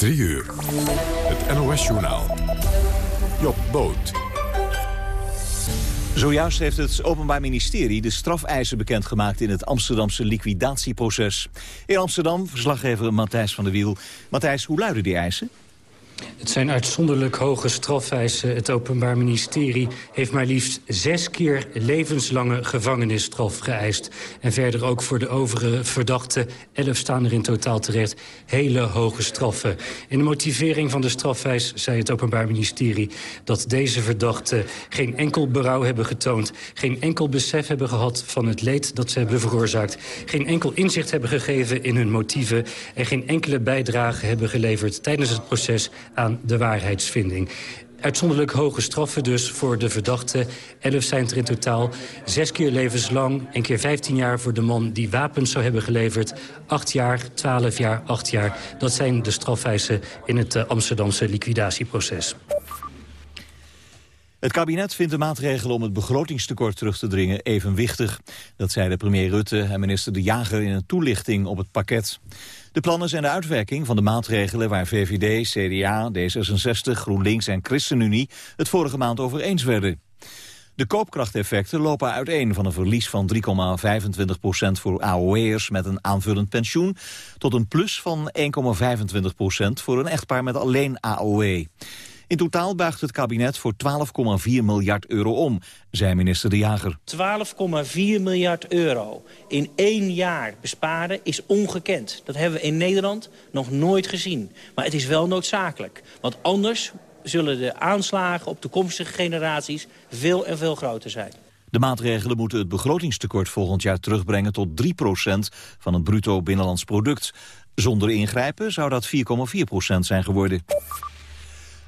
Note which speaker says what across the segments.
Speaker 1: 3 uur. Het NOS-journaal. Job Boot.
Speaker 2: Zojuist heeft het Openbaar Ministerie de strafeisen bekendgemaakt in het Amsterdamse liquidatieproces. In Amsterdam, verslaggever Matthijs van der Wiel. Matthijs, hoe luiden die eisen?
Speaker 3: Het zijn uitzonderlijk hoge strafeisen. Het Openbaar Ministerie heeft maar liefst zes keer levenslange gevangenisstraf geëist. En verder ook voor de overige verdachten, elf staan er in totaal terecht, hele hoge straffen. In de motivering van de strafeis zei het Openbaar Ministerie dat deze verdachten geen enkel berouw hebben getoond, geen enkel besef hebben gehad van het leed dat ze hebben veroorzaakt, geen enkel inzicht hebben gegeven in hun motieven en geen enkele bijdrage hebben geleverd tijdens het proces aan de waarheidsvinding. Uitzonderlijk hoge straffen dus voor de verdachte. Elf zijn er in totaal. Zes keer levenslang. Een keer 15 jaar voor de man die wapens zou hebben geleverd. Acht jaar, twaalf jaar, acht jaar. Dat zijn de strafeisen in het eh, Amsterdamse liquidatieproces.
Speaker 2: Het kabinet vindt de maatregelen om het begrotingstekort terug te dringen evenwichtig. Dat zei de premier Rutte en minister De Jager in een toelichting op het pakket. De plannen zijn de uitwerking van de maatregelen waar VVD, CDA, D66, GroenLinks en ChristenUnie het vorige maand over eens werden. De koopkrachteffecten lopen uiteen van een verlies van 3,25% voor AOW'ers met een aanvullend pensioen tot een plus van 1,25% voor een echtpaar met alleen AOW. In totaal buigt het kabinet voor 12,4 miljard euro om, zei minister De Jager.
Speaker 4: 12,4 miljard euro in één jaar besparen is ongekend. Dat hebben we in Nederland nog nooit gezien. Maar het is wel noodzakelijk. Want anders zullen de aanslagen op toekomstige generaties veel en veel groter zijn.
Speaker 2: De maatregelen moeten het begrotingstekort volgend jaar terugbrengen tot 3% van het bruto binnenlands product. Zonder ingrijpen zou dat 4,4% zijn geworden.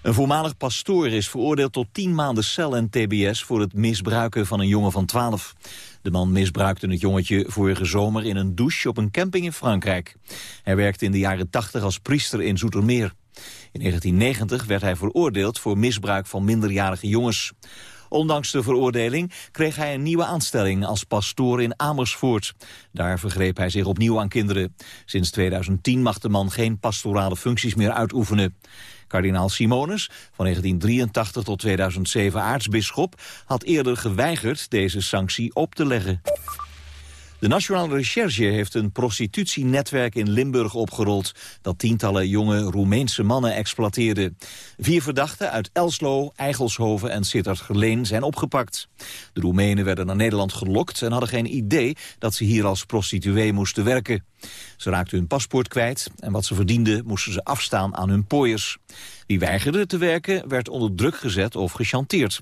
Speaker 2: Een voormalig pastoor is veroordeeld tot 10 maanden cel en tbs... voor het misbruiken van een jongen van 12. De man misbruikte het jongetje vorige zomer in een douche op een camping in Frankrijk. Hij werkte in de jaren 80 als priester in Zoetermeer. In 1990 werd hij veroordeeld voor misbruik van minderjarige jongens. Ondanks de veroordeling kreeg hij een nieuwe aanstelling als pastoor in Amersfoort. Daar vergreep hij zich opnieuw aan kinderen. Sinds 2010 mag de man geen pastorale functies meer uitoefenen. Kardinaal Simonus, van 1983 tot 2007 aartsbisschop, had eerder geweigerd deze sanctie op te leggen. De Nationale Recherche heeft een prostitutienetwerk in Limburg opgerold... dat tientallen jonge Roemeense mannen exploiteerde. Vier verdachten uit Elslo, Eigelshoven en Sittard-Geleen zijn opgepakt. De Roemenen werden naar Nederland gelokt en hadden geen idee... dat ze hier als prostituee moesten werken. Ze raakten hun paspoort kwijt en wat ze verdienden moesten ze afstaan aan hun pooiers. Wie weigerde te werken werd onder druk gezet of gechanteerd.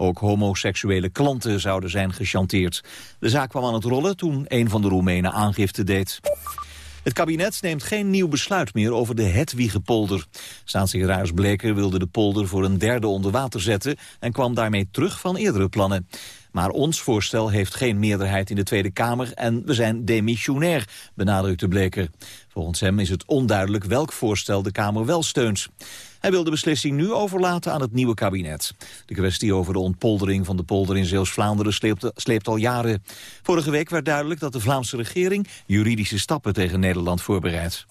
Speaker 2: Ook homoseksuele klanten zouden zijn gechanteerd. De zaak kwam aan het rollen toen een van de Roemenen aangifte deed. Het kabinet neemt geen nieuw besluit meer over de Hetwiegepolder. Staatssecretaris Bleker wilde de polder voor een derde onder water zetten... en kwam daarmee terug van eerdere plannen. Maar ons voorstel heeft geen meerderheid in de Tweede Kamer... en we zijn demissionair, benadrukte Bleker. Volgens hem is het onduidelijk welk voorstel de Kamer wel steunt. Hij wil de beslissing nu overlaten aan het nieuwe kabinet. De kwestie over de ontpoldering van de polder in Zeeuws-Vlaanderen sleept, sleept al jaren. Vorige week werd duidelijk dat de Vlaamse regering juridische stappen tegen Nederland voorbereidt.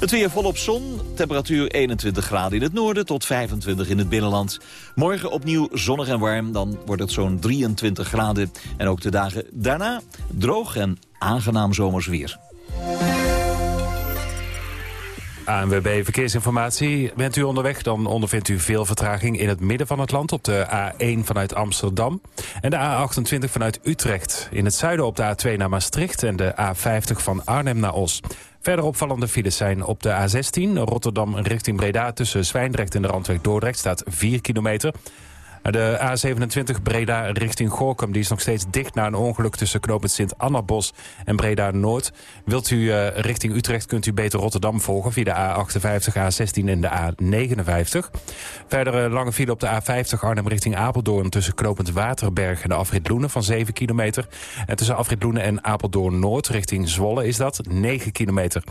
Speaker 2: Het weer volop zon, temperatuur 21 graden in het noorden tot 25 in het binnenland. Morgen opnieuw zonnig en warm, dan wordt het zo'n 23 graden. En ook de dagen daarna droog en aangenaam zomers weer.
Speaker 5: ANWB Verkeersinformatie. Bent u onderweg, dan ondervindt u veel vertraging in het midden van het land... op de A1 vanuit Amsterdam en de A28 vanuit Utrecht. In het zuiden op de A2 naar Maastricht en de A50 van Arnhem naar Os. Verder opvallende files zijn op de A16 Rotterdam richting Breda... tussen Zwijndrecht en de Randweg Dordrecht staat 4 kilometer... De A27 Breda richting Gorkum die is nog steeds dicht na een ongeluk tussen knooppunt Sint-Annabos en Breda-Noord. Wilt u uh, richting Utrecht kunt u beter Rotterdam volgen via de A58, A16 en de A59. Verder uh, lange file op de A50 Arnhem richting Apeldoorn tussen knooppunt Waterberg en de afrit Loenen van 7 kilometer. En tussen afrit Loenen en Apeldoorn-Noord richting Zwolle is dat 9 kilometer.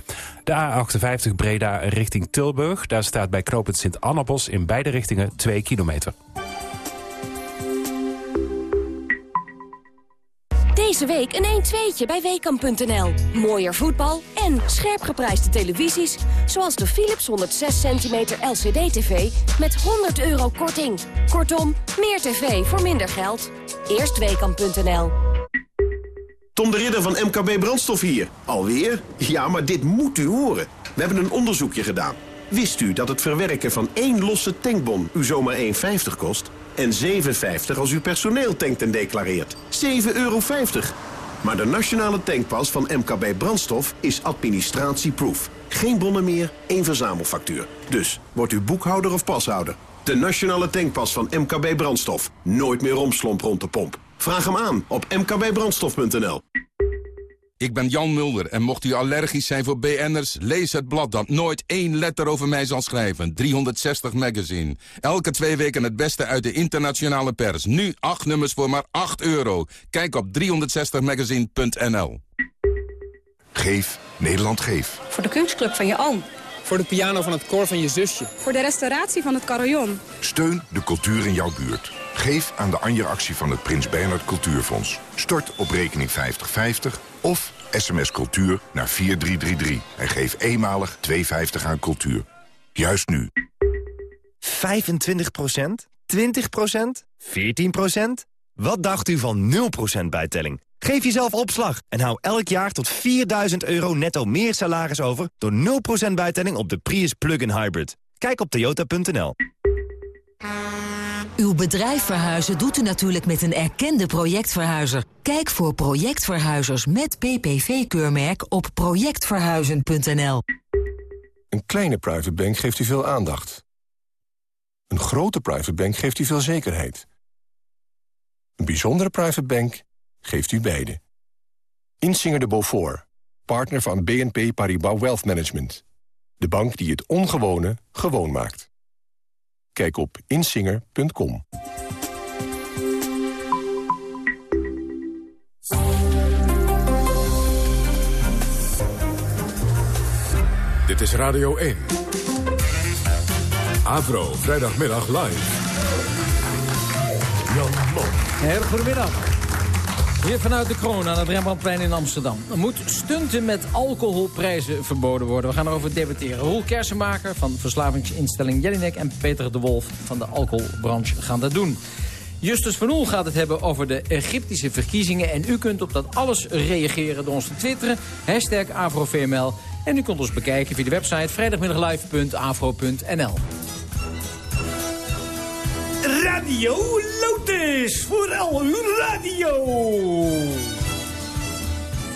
Speaker 5: De A58 Breda richting Tilburg, daar staat bij knooppunt Sint-Annabos in beide richtingen 2 kilometer.
Speaker 6: Deze week een 1-2'tje bij Weekamp.nl. Mooier voetbal en scherp geprijsde televisies... zoals de Philips 106 cm LCD-TV met 100 euro korting. Kortom, meer tv voor minder geld. Eerst Weekamp.nl.
Speaker 7: Tom de Ridder van MKB Brandstof hier. Alweer? Ja, maar dit moet u horen. We hebben een onderzoekje gedaan. Wist u dat het verwerken van één losse tankbon u zomaar 1,50 kost? En 7,50 als u personeel tankt en declareert. 7,50 euro. Maar de nationale tankpas van MKB Brandstof is administratieproof. Geen bonnen meer, één verzamelfactuur. Dus, wordt u boekhouder of pashouder? De nationale tankpas van MKB Brandstof. Nooit meer romslomp rond de pomp. Vraag hem aan op mkbbrandstof.nl.
Speaker 8: Ik ben Jan Mulder en mocht u allergisch zijn voor BN'ers... lees het blad dat nooit één letter over mij zal schrijven. 360 Magazine. Elke twee weken het beste uit de internationale pers. Nu acht nummers voor maar 8 euro. Kijk op 360magazine.nl
Speaker 1: Geef Nederland Geef.
Speaker 9: Voor de kunstclub van je oom.
Speaker 10: Voor de piano van het koor van je zusje.
Speaker 9: Voor de restauratie van het carillon.
Speaker 1: Steun de cultuur in jouw buurt. Geef aan de Anja-actie van het Prins Bernhard Cultuurfonds. Stort op rekening 5050 of sms cultuur naar 4333. En geef eenmalig 2,50 aan cultuur. Juist nu.
Speaker 11: 25% 20% 14% Wat dacht u van 0% bijtelling? Geef jezelf opslag en hou elk jaar tot 4000 euro netto meer salaris over... door 0% bijtelling op de Prius Plug-in Hybrid. Kijk op toyota.nl.
Speaker 12: Uw bedrijf verhuizen doet u natuurlijk met een erkende projectverhuizer. Kijk voor projectverhuizers met PPV-keurmerk op projectverhuizen.nl.
Speaker 1: Een kleine private bank geeft u veel aandacht. Een grote private bank geeft u veel zekerheid. Een bijzondere private bank geeft u beide. Insinger de Beaufort, partner van BNP Paribas Wealth Management. De bank die het ongewone gewoon maakt. Kijk op insinger.com. Dit is Radio 1. Avro, vrijdagmiddag live. Jan Mom.
Speaker 13: Heel goedemiddag. Weer vanuit de kroon aan het Rembrandtplein in Amsterdam. Er moet stunten met alcoholprijzen verboden worden. We gaan erover debatteren. Roel Kersenmaker van verslavingsinstelling Jellinek... en Peter de Wolf van de alcoholbranche gaan dat doen. Justus van Oel gaat het hebben over de Egyptische verkiezingen. En u kunt op dat alles reageren door ons te twitteren. Hashtag AfroVML. En u kunt ons bekijken via de website vrijdagmiddaglive.afro.nl. Radio Lotus. Voor al uw radio.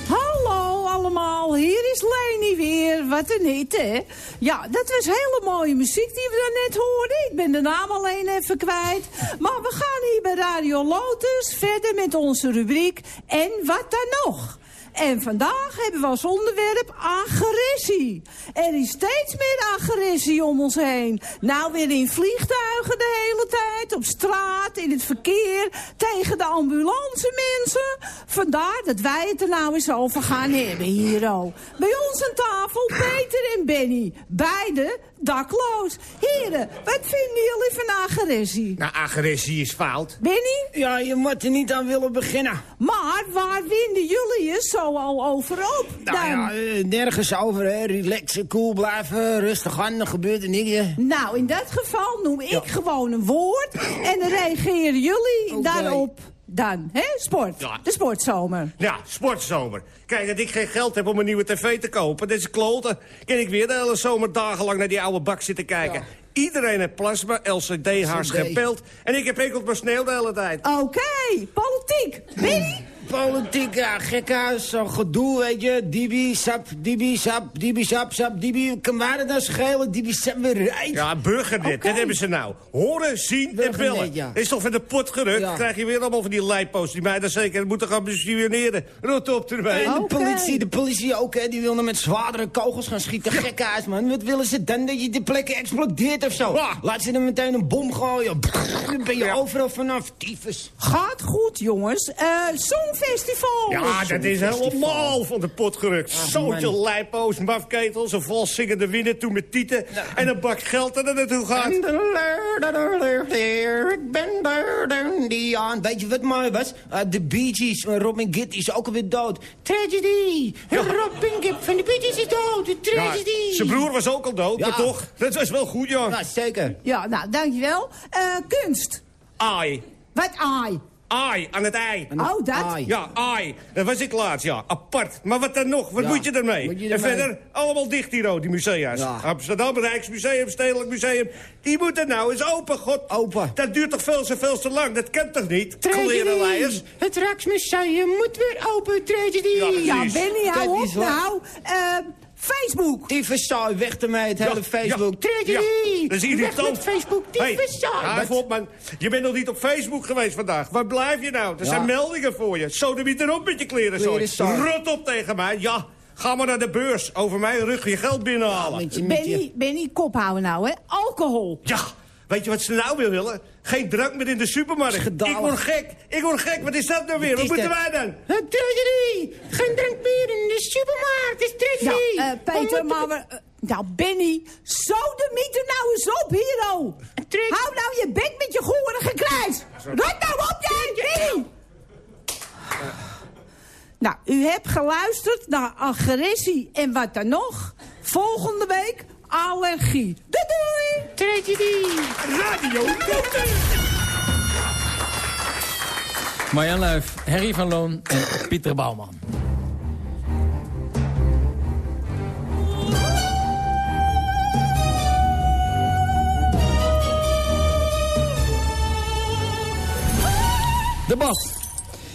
Speaker 14: Hallo allemaal, hier is Leni weer. Wat een hit, hè? Ja, dat was hele mooie muziek die we net hoorden. Ik ben de naam alleen even kwijt. Maar we gaan hier bij Radio Lotus verder met onze rubriek En wat dan nog? En vandaag hebben we als onderwerp agressie. Er is steeds meer agressie om ons heen. Nou weer in vliegtuigen de hele tijd, op straat, in het verkeer, tegen de ambulance mensen. Vandaar dat wij het er nou eens over gaan hebben hier al. Bij ons aan tafel Peter en Benny. Beide dakloos. Heren, wat vinden jullie van agressie?
Speaker 15: Nou, agressie is fout.
Speaker 14: Benny?
Speaker 15: Ja, je moet er niet aan willen beginnen.
Speaker 14: Maar waar winden jullie je zo al over op?
Speaker 15: Nou ja, eh, nergens over, hè. Relaxen, cool blijven, rustig aan, er gebeurt er niks.
Speaker 14: Nou, in dat geval noem ik gewoon een woord en dan reageren jullie daarop dan, hè? Sport. De sportzomer.
Speaker 15: Ja, sportzomer. Kijk, dat ik geen geld heb om een nieuwe tv te kopen, dat is kloten. Kan ik weer de hele zomer dagenlang naar die oude bak zitten kijken. Iedereen heeft plasma, LCD-haars gepeld. En ik heb enkel maar sneeuw de hele tijd.
Speaker 14: Oké, politiek. Benny?
Speaker 15: Politiek, ja, gekhuis, zo'n gedoe, weet je. Dibi, sap, dibi, sap, dibi, sap, sap, dibi. Kan waar het nou schelen? Dibi, sap, weer rijdt. Ja, burgernet, dat hebben ze nou. Horen, zien en bellen. Is toch van de pot gerukt? Ja. krijg je weer allemaal van die leidposts die mij dan zeker moeten gaan bestuurneren. Rot op erbij.
Speaker 14: En
Speaker 15: de
Speaker 14: politie,
Speaker 15: de politie ook, hè. Die willen met zwaardere kogels gaan schieten. Gekhuis, man. Wat willen ze dan? Dat je de plekken explodeert of zo? Laat ze er meteen een bom gooien. Dan ben je overal vanaf, tyfus.
Speaker 14: Gaat goed, jongens. Uh, Songfestival.
Speaker 15: Ja, dat is helemaal van de pot gerukt. Zootje lijpo's, mafketels, een vals zingende winnen toen met tieten... en een bak geld dat er naartoe gaat.
Speaker 16: Ik ben daar, die aan. Weet je wat mooi was? Uh, de Bee Gees, uh, Robin Gibb is ook alweer dood. Tragedy. Robin Gibb van de Bee Gees is dood. Tragedy.
Speaker 15: Ja, zijn broer was ook al dood,
Speaker 16: Ja.
Speaker 15: maar toch, dat was wel goed, joh.
Speaker 16: Ja, zeker.
Speaker 14: Ja, nou, dankjewel. Eh kunst.
Speaker 15: Ai.
Speaker 14: Wat ai?
Speaker 15: Ai, aan het ei.
Speaker 14: Oh, dat?
Speaker 16: Ai.
Speaker 15: Ja, ai. Dat was ik laatst, ja. Apart. Maar wat dan nog? Wat
Speaker 16: Ja,
Speaker 15: moet je ermee?
Speaker 16: moet je
Speaker 15: en verder, allemaal dicht hier, oh, die musea's.
Speaker 16: Ja.
Speaker 15: Amsterdam, Rijksmuseum, Stedelijk Museum. Die moeten nou eens open, god.
Speaker 16: Open.
Speaker 15: Dat duurt toch veel te veel te lang? Dat kan toch niet? Klerenleiers.
Speaker 16: Het Rijksmuseum moet weer open. Tragedy.
Speaker 15: Ja,
Speaker 14: Benny, hou op nou. Eh, Facebook.
Speaker 16: Tyfussaai, weg ermee, het hele Facebook.
Speaker 15: Ja,
Speaker 16: Tragedy.
Speaker 15: dat is irritant.
Speaker 16: Facebook,
Speaker 15: Hey,
Speaker 16: tyfussaai.
Speaker 15: ja,
Speaker 16: Wat?
Speaker 15: Vlotman, je bent nog niet op Facebook geweest vandaag. Waar blijf je nou? Er
Speaker 16: Ja.
Speaker 15: zijn meldingen voor je. Sodemiet erop met je kleren,
Speaker 16: Klerenzooi.
Speaker 15: Rot op tegen mij. Ja, ga maar naar de beurs. Over mijn rug je geld binnenhalen.
Speaker 16: Met je, met je...
Speaker 14: Benny, Benny, kop houden nou, hè. Alcohol.
Speaker 15: Ja, weet je wat ze nou weer willen? Geen drank meer in de supermarkt. Ik word gek. Ik word gek. Wat is dat nou weer? Wat moeten
Speaker 16: dat?
Speaker 15: wij dan?
Speaker 16: Het Tragedy. Geen drank meer in de supermarkt. Het is
Speaker 14: Nou,
Speaker 16: tragedy.
Speaker 14: eh, Peter, maar we... eh, nou, Benny, zo de mythe nou eens op, Hero. Hou nou je bek met je gore gekrijs. Rot nou op, jij, Benny. Nou, u hebt geluisterd naar agressie en wat dan nog. Volgende week allergie. Doei doei!
Speaker 16: Tragedy.
Speaker 15: Radio Noten.
Speaker 13: Marjan Luif, Harry van Loon en Pieter Bouwman. De Bas.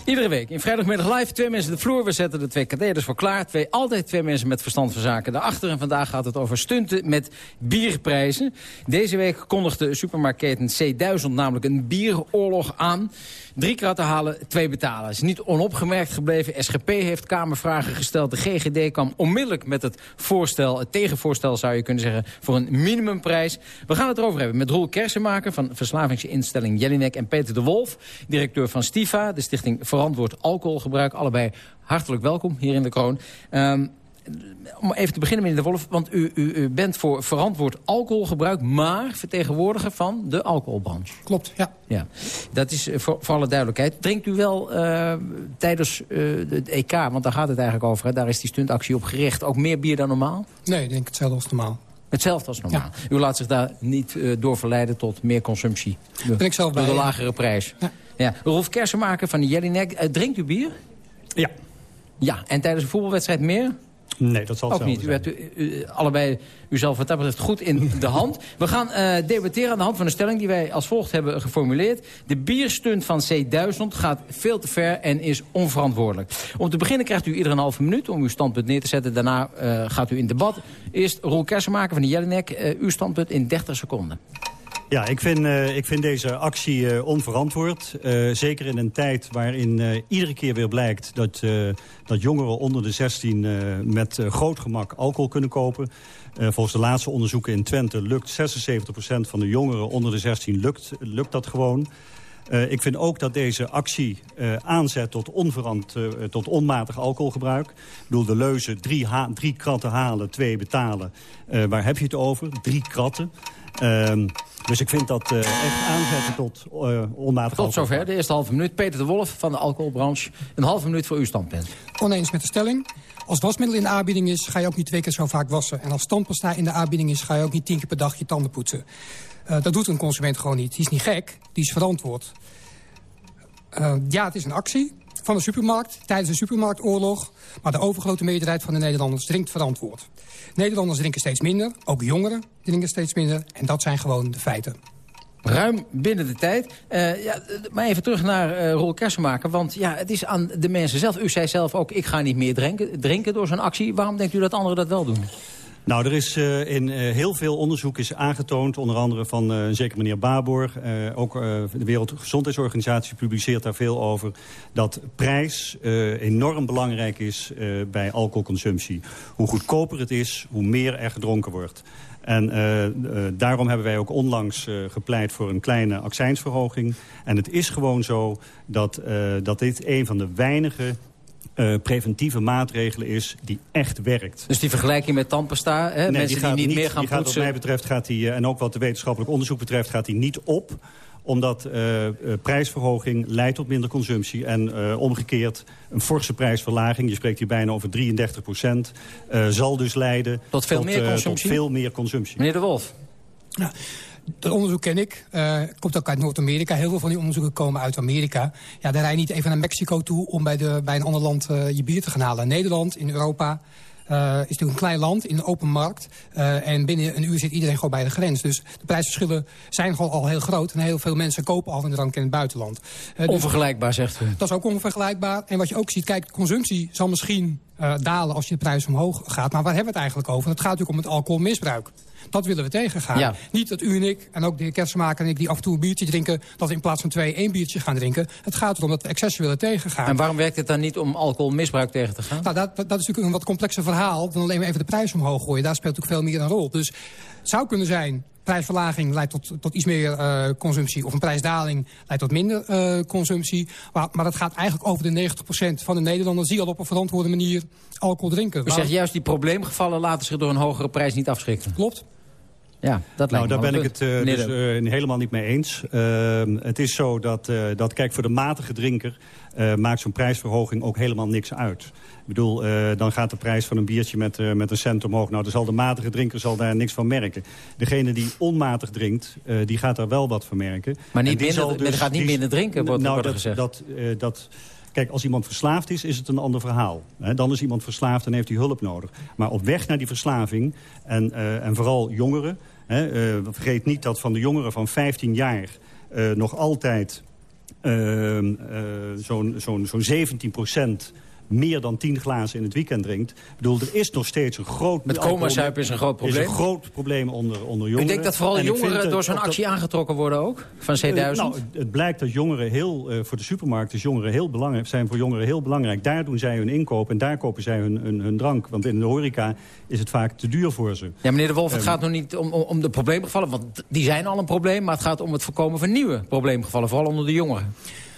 Speaker 13: Iedere week in vrijdagmiddag live twee mensen de vloer. We zetten de twee katheders voor klaar. Twee, altijd twee mensen met verstand van zaken daarachter. En vandaag gaat het over stunten met bierprijzen. Deze week kondigde supermarktketen C1000 namelijk een bieroorlog aan. Drie kratten halen, twee betalen. is niet onopgemerkt gebleven. SGP heeft Kamervragen gesteld. De GGD kwam onmiddellijk met het voorstel, het tegenvoorstel zou je kunnen zeggen, voor een minimumprijs. We gaan het erover hebben met Roel Kersenmaker van verslavingsinstelling Jellinek en Peter de Wolf, directeur van Stifa, de stichting Verantwoord Alcoholgebruik. Allebei hartelijk welkom hier in de kroon. Ehm, om even te beginnen, meneer De Wolf, want u, u, u bent voor verantwoord alcoholgebruik... maar vertegenwoordiger van de alcoholbranche.
Speaker 17: Klopt, ja.
Speaker 13: Ja, dat is eh, voor, voor alle duidelijkheid. Drinkt u wel eh, tijdens eh, het EK, want daar gaat het eigenlijk over... Hè, daar is die stuntactie op gericht, ook meer bier dan normaal?
Speaker 17: Nee, ik denk hetzelfde als normaal.
Speaker 13: Hetzelfde als normaal. U laat zich daar niet door verleiden tot meer consumptie. Door,
Speaker 17: Ben ik zelf
Speaker 13: door
Speaker 17: bij,
Speaker 13: de
Speaker 17: ja.
Speaker 13: lagere prijs. Ja. Rolf Kersenmaker van de Jellinek. eh, drinkt u bier?
Speaker 18: Ja.
Speaker 13: Ja, en tijdens een voetbalwedstrijd meer?
Speaker 18: Nee, dat zal
Speaker 13: Ook niet. U hebt u, u- allebei uzelf wat dat betreft goed in de hand. We gaan eh, debatteren aan de hand van een stelling die wij als volgt hebben geformuleerd. De bierstunt van C1000 gaat veel te ver en is onverantwoordelijk. Om te beginnen krijgt u ieder een halve minuut om uw standpunt neer te zetten. Daarna eh, gaat u in debat. Eerst Roel Kersenmaker van de Jellinek. uw standpunt in 30 seconden.
Speaker 18: Ja, ik vind, eh, ik vind deze actie eh, onverantwoord. Eh, zeker in een tijd waarin iedere keer weer blijkt... dat, dat jongeren onder de 16 eh, met groot gemak alcohol kunnen kopen. Volgens de laatste onderzoeken in Twente lukt 76% van de jongeren onder de 16 lukt, lukt dat gewoon. Eh, ik vind ook dat deze actie eh, aanzet tot, onverant, eh, tot onmatig alcoholgebruik. Ik bedoel, de leuze drie, ha- drie kratten halen, twee betalen. Eh, waar heb je het over? Drie kratten. Ehm, dus ik vind dat eh, echt aanzetten tot eh onmatig
Speaker 13: Tot
Speaker 18: alcohol.
Speaker 13: zover, de eerste halve minuut. Peter de Wolf van de alcoholbranche. Een halve minuut voor uw standpunt.
Speaker 17: Oneens met de stelling. Als wasmiddel in de aanbieding is, ga je ook niet twee keer zo vaak wassen. En als tandpasta in de aanbieding is, ga je ook niet tien keer per dag je tanden poetsen. Eh, dat doet een consument gewoon niet. Die is niet gek, die is verantwoord. Eh, ja, het is een actie van de supermarkt tijdens de supermarktoorlog. Maar de overgrote meerderheid van de Nederlanders drinkt verantwoord. Nederlanders drinken steeds minder, ook jongeren drinken steeds minder. En dat zijn gewoon de feiten.
Speaker 13: Ruim binnen de tijd. Eh, ja, maar even terug naar eh Roel Kersenmaker. Want ja, het is aan de mensen zelf. U zei zelf ook, ik ga niet meer drinken, drinken door zo'n actie. Waarom denkt u dat anderen dat wel doen?
Speaker 18: Nou, er is uh, in uh, heel veel onderzoek is aangetoond, onder andere van een zeker meneer Baboor, ook de Wereldgezondheidsorganisatie publiceert daar veel over, dat prijs enorm belangrijk is bij alcoholconsumptie. Hoe goedkoper het is, hoe meer er gedronken wordt. En daarom hebben wij ook onlangs gepleit voor een kleine accijnsverhoging. En het is gewoon zo dat, dat dit een van de weinige uh, preventieve maatregelen is die echt werkt.
Speaker 13: Dus die vergelijking met tandpasta, hè?
Speaker 18: Nee,
Speaker 13: mensen die, die niet, meer gaan
Speaker 18: die
Speaker 13: poetsen...
Speaker 18: Gaat, wat mij betreft gaat die, en ook wat de wetenschappelijk onderzoek betreft, gaat die niet op omdat uh, uh, prijsverhoging leidt tot minder consumptie. En uh, omgekeerd, een forse prijsverlaging, je spreekt hier bijna over 33 procent... zal dus leiden
Speaker 13: tot veel, meer, consumptie?
Speaker 18: tot veel meer consumptie.
Speaker 13: Meneer De Wolf.
Speaker 17: Ja. Dat onderzoek ken ik. Uh, komt ook uit Noord-Amerika. Heel veel van die onderzoeken komen uit Amerika. Ja, daar rij je niet even naar Mexico toe om bij, de, bij een ander land uh, je bier te gaan halen. Nederland, in Europa, uh, is natuurlijk een klein land in een open markt. Uh, en binnen een uur zit iedereen gewoon bij de grens. Dus de prijsverschillen zijn gewoon al heel groot. En heel veel mensen kopen al hun drank in het buitenland.
Speaker 13: Uh, dus onvergelijkbaar, zegt u.
Speaker 17: Dat is ook onvergelijkbaar. En wat je ook ziet, kijk, de consumptie zal misschien dalen als je de prijs omhoog gaat. Maar waar hebben we het eigenlijk over? Het gaat natuurlijk om het alcoholmisbruik. Dat willen we tegengaan.
Speaker 13: Ja.
Speaker 17: Niet dat u en ik, en ook de heer Kersenmaker en ik... die af en toe een biertje drinken, dat we in plaats van twee één biertje gaan drinken. Het gaat erom dat we excessen willen tegengaan.
Speaker 13: En waarom werkt het dan niet om alcoholmisbruik tegen te gaan?
Speaker 17: Nou, dat, dat is natuurlijk een wat complexer verhaal... dan alleen maar even de prijs omhoog gooien. Daar speelt natuurlijk veel meer een rol. Dus het zou kunnen zijn prijsverlaging leidt tot, tot iets meer uh, consumptie... of een prijsdaling leidt tot minder uh, consumptie. Maar, maar dat gaat eigenlijk over de 90% van de Nederlanders... die al op een verantwoorde manier alcohol drinken.
Speaker 13: U zegt juist die probleemgevallen laten zich door een hogere prijs niet afschrikken.
Speaker 17: Klopt.
Speaker 13: Ja, dat
Speaker 18: nou, daar ben ik het uh, dus, uh, helemaal niet mee eens. Uh, het is zo dat, dat, kijk, voor de matige drinker maakt zo'n prijsverhoging ook helemaal niks uit. Ik bedoel, dan gaat de prijs van een biertje met, met een cent omhoog. Nou, dan zal de matige drinker zal daar niks van merken. Degene die onmatig drinkt, die gaat daar wel wat van merken.
Speaker 13: Maar niet
Speaker 18: die
Speaker 13: minder, dus, gaat niet minder drinken, wordt,
Speaker 18: nou,
Speaker 13: wordt
Speaker 18: dat,
Speaker 13: gezegd.
Speaker 18: Dat, dat, Kijk, als iemand verslaafd is, is het een ander verhaal. Dan is iemand verslaafd en heeft hij hulp nodig. Maar op weg naar die verslaving, en, en vooral jongeren... He, uh, vergeet niet dat van de jongeren van 15 jaar uh, nog altijd uh, zo'n zo zo 17 procent meer dan 10 glazen in het weekend drinkt. Ik bedoel, er is nog steeds een groot...
Speaker 13: Met coma-zuipen is een groot probleem.
Speaker 18: is een groot probleem onder, onder jongeren.
Speaker 13: Ik denk dat vooral
Speaker 18: en
Speaker 13: jongeren door zo'n actie dat... aangetrokken worden ook? Van C1000? Uh,
Speaker 18: nou, het blijkt dat jongeren heel... Uh, voor de supermarkt is jongeren heel belangrijk, zijn voor jongeren heel belangrijk. Daar doen zij hun inkoop en daar kopen zij hun, hun, hun, drank. Want in de horeca is het vaak te duur voor ze.
Speaker 13: Ja, meneer De Wolf, het um, gaat nog niet om, om de probleemgevallen. Want die zijn al een probleem. Maar het gaat om het voorkomen van nieuwe probleemgevallen. Vooral onder de jongeren.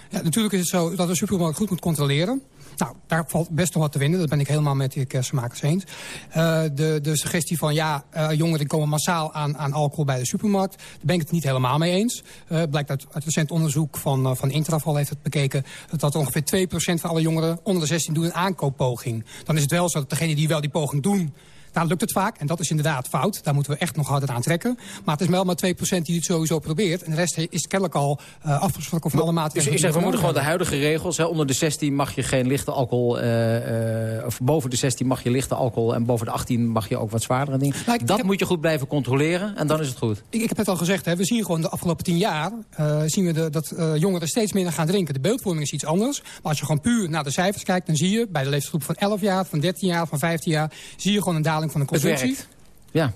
Speaker 17: Ja, natuurlijk is het zo dat de supermarkt goed moet controleren. Nou, daar valt best nog wat te winnen. Dat ben ik helemaal met de kersenmakers eens. Uh, de, de suggestie van ja, uh, jongeren komen massaal aan, aan alcohol bij de supermarkt. Daar ben ik het niet helemaal mee eens. Uh, blijkt uit, recent onderzoek van, van Intrafal heeft het bekeken... dat ongeveer 2% van alle jongeren onder de 16 doen een aankooppoging. Dan is het wel zo dat degenen die wel die poging doen... Daar lukt het vaak en dat is inderdaad fout. Daar moeten we echt nog harder aan trekken. Maar het is wel maar 2% die het sowieso probeert. En de rest is kennelijk al uh, afgesproken van alle maatregelen.
Speaker 13: Dus ik zeg, we moeten gewoon de huidige regels. Hè, onder de 16 mag je geen lichte alcohol... Uh, uh, of boven de 16 mag je lichte alcohol... en boven de 18 mag je ook wat zwaardere dingen. Nou, ik, dat ik heb, moet je goed blijven controleren en dan is het goed.
Speaker 17: Ik, ik heb het al gezegd, hè, we zien gewoon de afgelopen 10 jaar... zien we de, dat jongeren steeds minder gaan drinken. De beeldvorming is iets anders. Maar als je gewoon puur naar de cijfers kijkt... dan zie je bij de leeftijdsgroep van 11 jaar, van 13 jaar, van 15 jaar... zie je gewoon een daling van de consumptie.
Speaker 13: Ja.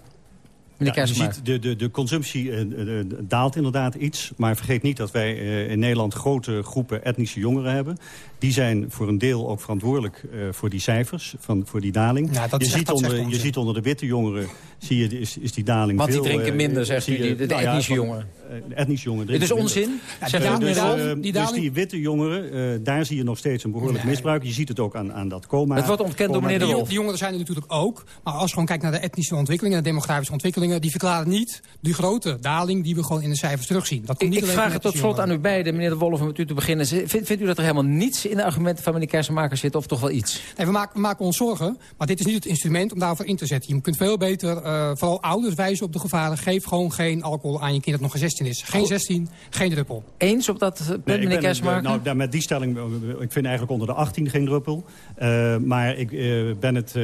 Speaker 18: Ja, je ziet, de, de, de consumptie uh, uh, daalt inderdaad iets. Maar vergeet niet dat wij uh, in Nederland grote groepen etnische jongeren hebben. Die zijn voor een deel ook verantwoordelijk voor die cijfers, van, voor die daling.
Speaker 17: Ja,
Speaker 18: je, ziet onder, je ziet onder de witte jongeren zie je, is, is die daling
Speaker 13: Want
Speaker 18: veel...
Speaker 13: die drinken minder, zegt u, de, de
Speaker 18: nou
Speaker 13: etnische
Speaker 18: ja,
Speaker 13: jongeren.
Speaker 18: De etnische jongeren
Speaker 13: Dit is onzin?
Speaker 18: Ja, zeg uh, dus, uh, die dus die witte jongeren, daar zie je nog steeds een behoorlijk nee. misbruik. Je ziet het ook aan, aan dat coma.
Speaker 13: Het wordt ontkend door meneer De Wolf.
Speaker 17: Die jongeren zijn er natuurlijk ook. Maar als je gewoon kijkt naar de etnische ontwikkelingen... de demografische ontwikkelingen... die verklaren niet die grote daling die we gewoon in de cijfers terugzien. Dat
Speaker 13: ik ik vraag het tot slot aan u beiden, meneer De Wolf, om met u te beginnen. Vindt, vindt u dat er helemaal niets in de argumenten van meneer Kersenmaker zit... of toch wel iets?
Speaker 17: Nee, we maken, we maken ons zorgen, maar dit is niet het instrument om daarvoor in te zetten. Je kunt veel beter, uh, vooral ouders, wijzen op de gevaren. Geef gewoon geen alcohol aan je kind dat nog geen 16 is. Geen 16, geen druppel.
Speaker 13: Eens op dat punt, nee, meneer Kersenmaker?
Speaker 18: Nou, met die stelling, ik vind eigenlijk onder de 18 geen druppel. Uh, maar ik uh, ben het,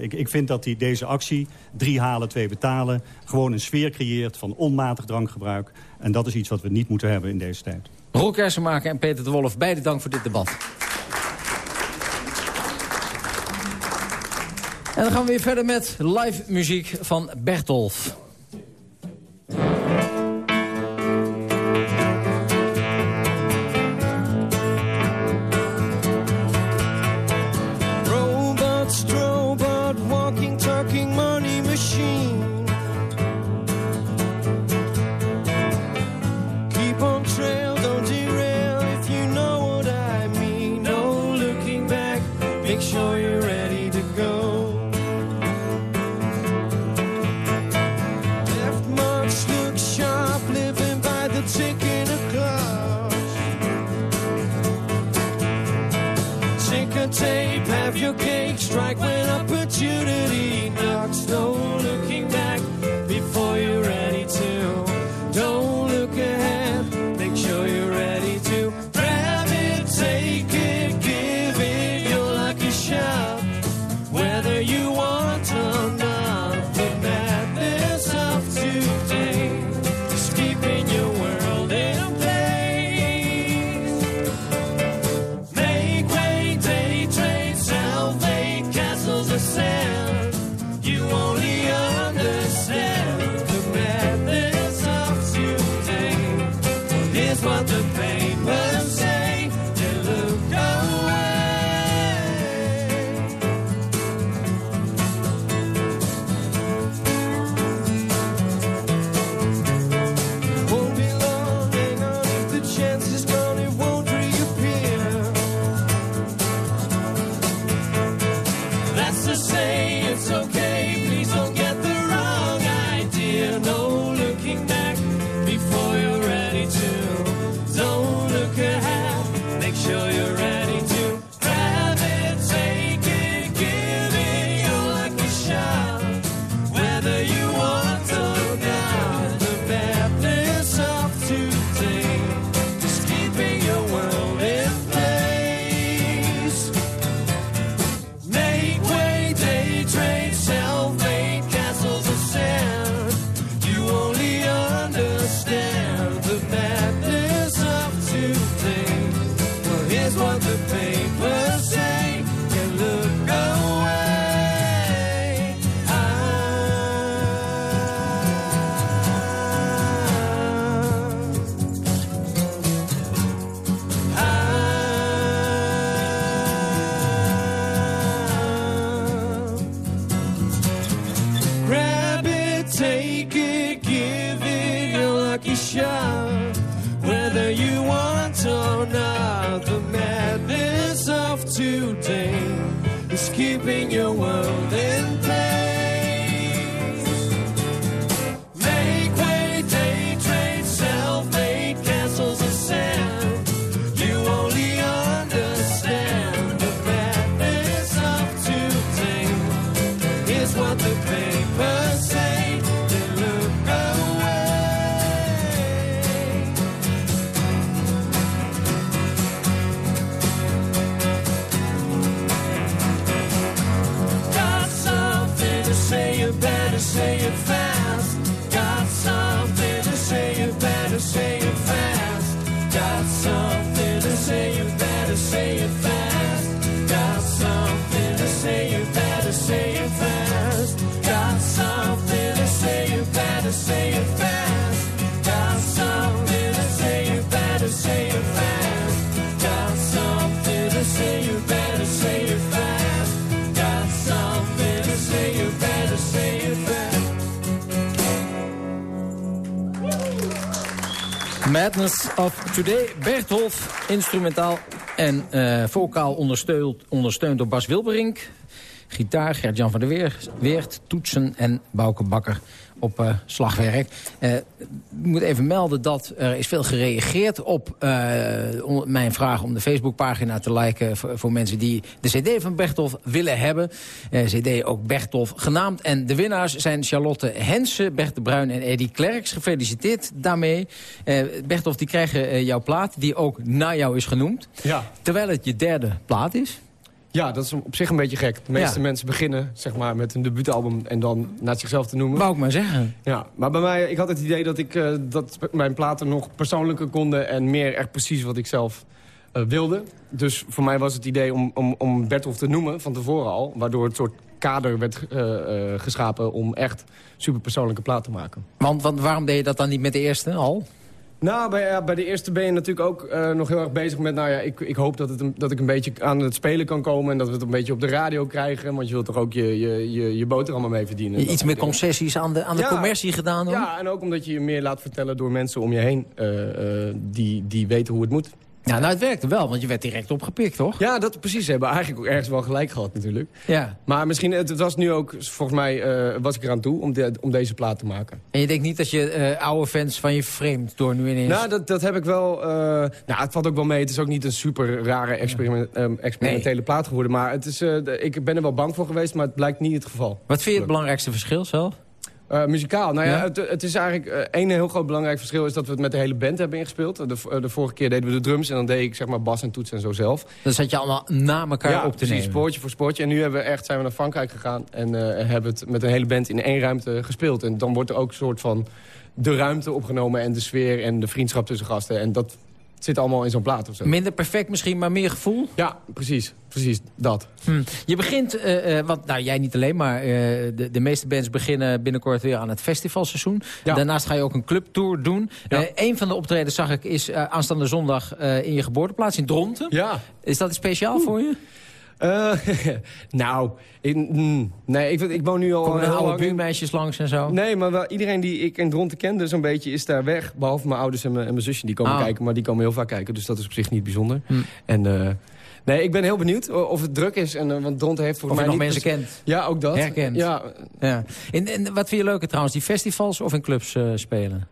Speaker 18: ik, ik vind dat die, deze actie, drie halen, twee betalen... gewoon een sfeer creëert van onmatig drankgebruik. En dat is iets wat we niet moeten hebben in deze tijd.
Speaker 13: Roel Kersenmaker en Peter de Wolf, beide dank voor dit debat.
Speaker 19: En dan gaan we weer verder met live muziek van Bertolf.
Speaker 13: paper say. Madness of Today.
Speaker 19: Bertolf, instrumentaal en eh vocaal ondersteund, ondersteund door Bas Wilberink. Gitaar, Gert-Jan van der Weer, Weert, toetsen en Bouke Bakker op eh, slagwerk. Eh, ik moet even melden dat er is veel gereageerd op eh, mijn vraag om de Facebookpagina te liken... voor, voor mensen die de cd van Bertolf willen hebben. Cd ook Bertolf genaamd. En de winnaars zijn Charlotte Hensen, Bert de Bruin en Eddie Klerks. Gefeliciteerd daarmee. Bertolf, die krijgen jouw plaat, die ook naar jou is genoemd.
Speaker 20: Ja.
Speaker 19: Terwijl het je derde plaat is.
Speaker 20: Ja, dat is op zich een beetje gek. De meeste
Speaker 19: Ja.
Speaker 20: mensen beginnen zeg maar, met een debuutalbum en dan naar zichzelf te noemen.
Speaker 19: Wou ik maar zeggen.
Speaker 20: Ja, maar bij mij, ik had het idee dat, ik, eh, dat mijn platen nog persoonlijker konden... en meer echt precies wat ik zelf
Speaker 19: eh, wilde. Dus voor mij was het idee om, om, om Bertolf te noemen van tevoren al. Waardoor het soort kader werd eh, geschapen om echt superpersoonlijke plaat te maken.
Speaker 13: Want, want waarom deed je dat dan niet met de eerste al?
Speaker 19: Nou, bij, bij de eerste ben je natuurlijk ook eh, nog heel erg bezig met... nou ja, ik, ik hoop dat, het een, dat ik een beetje aan het spelen kan komen... en dat we het een beetje op de radio krijgen. Want je wilt toch ook je, je, je, je boterhammen mee verdienen.
Speaker 13: Iets meer concessies aan de, aan de
Speaker 19: Ja.
Speaker 13: commercie gedaan hoor?
Speaker 19: Ja, en ook omdat je je meer laat vertellen door mensen om je heen... eh, eh, die, die weten hoe het moet.
Speaker 13: Ja, nou het werkte wel, want je werd direct opgepikt, toch?
Speaker 19: Ja, dat precies. Ze hebben eigenlijk ook ergens wel gelijk gehad natuurlijk.
Speaker 13: Ja.
Speaker 19: Maar misschien, het, het was nu ook, volgens mij eh, was ik eraan toe om, de- om deze plaat te maken.
Speaker 13: En je denkt niet dat je eh, oude fans van je vreemd door nu ineens...
Speaker 19: Nou, dat, dat heb ik wel... eh, nou, het valt ook wel mee. Het is ook niet een super rare experiment, ehm, experimentele plaat geworden. Maar het is, ik ben er wel bang voor geweest, maar het blijkt niet het geval.
Speaker 13: Wat vind je het belangrijkste verschil zelf?
Speaker 19: Eh, muzikaal. Nou ja,
Speaker 13: Ja?
Speaker 19: Het, het is eigenlijk... eh, één heel groot belangrijk verschil is dat we het met de hele band hebben ingespeeld. De, eh, de vorige keer deden we de drums en dan deed ik zeg maar bas en toets en zo zelf.
Speaker 13: Dan zat je allemaal na elkaar
Speaker 19: ja,
Speaker 13: op te
Speaker 19: precies,
Speaker 13: nemen.
Speaker 19: spoortje voor spoortje. En nu hebben we echt, zijn we naar Frankrijk gegaan en hebben het met een hele band in één ruimte gespeeld. En dan wordt er ook een soort van de ruimte opgenomen en de sfeer en de vriendschap tussen gasten. En dat zit allemaal in zo'n plaat of zo.
Speaker 13: Minder perfect misschien, maar meer gevoel?
Speaker 19: Ja, precies. Precies, dat.
Speaker 13: Hm. Je begint, eh, eh, want nou jij niet alleen, maar eh, de, de meeste bands beginnen binnenkort weer aan het festivalseizoen. Daarnaast ga je ook een clubtour doen. Een van de optredens zag ik is aanstaande zondag in je geboorteplaats in Dronten.
Speaker 19: Ja.
Speaker 13: Is dat iets speciaal voor je?
Speaker 19: Eh, nou, ik, mm, nee, ik, ik woon nu al
Speaker 13: Komen er oude
Speaker 19: lang in-
Speaker 13: buurmeisjes langs en zo?
Speaker 19: Nee, maar wel, iedereen die ik in Dronten kende zo'n beetje is daar weg. Behalve mijn ouders en mijn, en mijn zusje. Die komen
Speaker 13: Ah.
Speaker 19: kijken, maar die komen heel vaak kijken. Dus dat is op zich niet bijzonder.
Speaker 13: Hm.
Speaker 19: En eh, nee, ik ben heel benieuwd of het druk is. En, eh, want Dronten heeft
Speaker 13: Of je
Speaker 19: mij
Speaker 13: nog
Speaker 19: niet...
Speaker 13: mensen kent.
Speaker 19: Ja, ook dat.
Speaker 13: Herkent.
Speaker 19: Ja,
Speaker 13: Ja. En, en wat vind je leuker trouwens, die festivals of in clubs eh, spelen?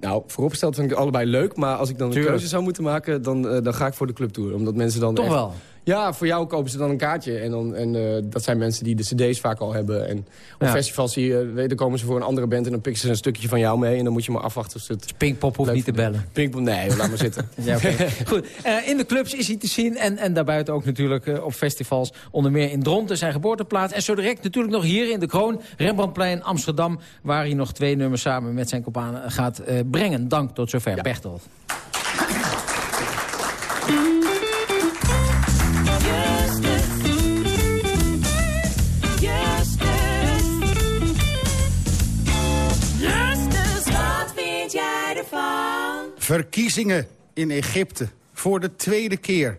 Speaker 19: nou, vooropgesteld vind ik allebei leuk. Maar als ik dan een keuze zou moeten maken, dan, eh, dan ga ik voor de clubtour. Omdat mensen dan
Speaker 13: Toch
Speaker 19: echt-
Speaker 13: wel?
Speaker 19: Ja, voor jou kopen ze dan een kaartje. En, dan, en eh, dat zijn mensen die de cd's vaak al hebben. En op
Speaker 13: Ja.
Speaker 19: festivals zie je, dan komen ze voor een andere band... en dan pikken ze een stukje van jou mee. En dan moet je maar afwachten of ze het...
Speaker 13: Pinkpop hoeft niet te bellen.
Speaker 19: Pinkpop, nee, laat maar zitten.
Speaker 13: Ja. Goed. Eh, in de clubs is hij te zien. En, en daarbuiten ook natuurlijk eh, op festivals. Onder meer in Dronten, zijn geboorteplaats. En zo direct natuurlijk nog hier in de Kroon. Rembrandtplein, Amsterdam. Waar hij nog twee nummers samen met zijn kopanen gaat brengen. Dank tot zover. Bertolt.
Speaker 21: Verkiezingen in Egypte voor de tweede keer.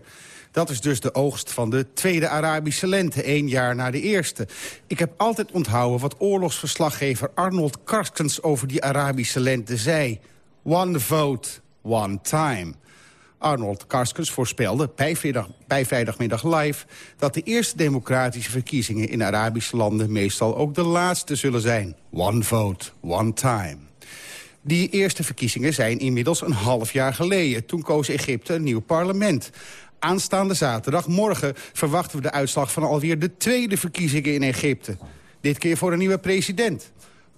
Speaker 21: Dat is dus de oogst van de tweede Arabische lente, één jaar na de eerste. Ik heb altijd onthouden wat oorlogsverslaggever Arnold Karskens over die Arabische lente zei. One vote, one time. Arnold Karskens voorspelde bij, vrijdag, bij vrijdagmiddag live... dat de eerste democratische verkiezingen in Arabische landen... meestal ook de laatste zullen zijn. One vote, one time. Die eerste verkiezingen zijn inmiddels een half jaar geleden. Toen koos Egypte een nieuw parlement. Aanstaande zaterdag, morgen, verwachten we de uitslag van alweer de tweede verkiezingen in Egypte. Dit keer voor een nieuwe president.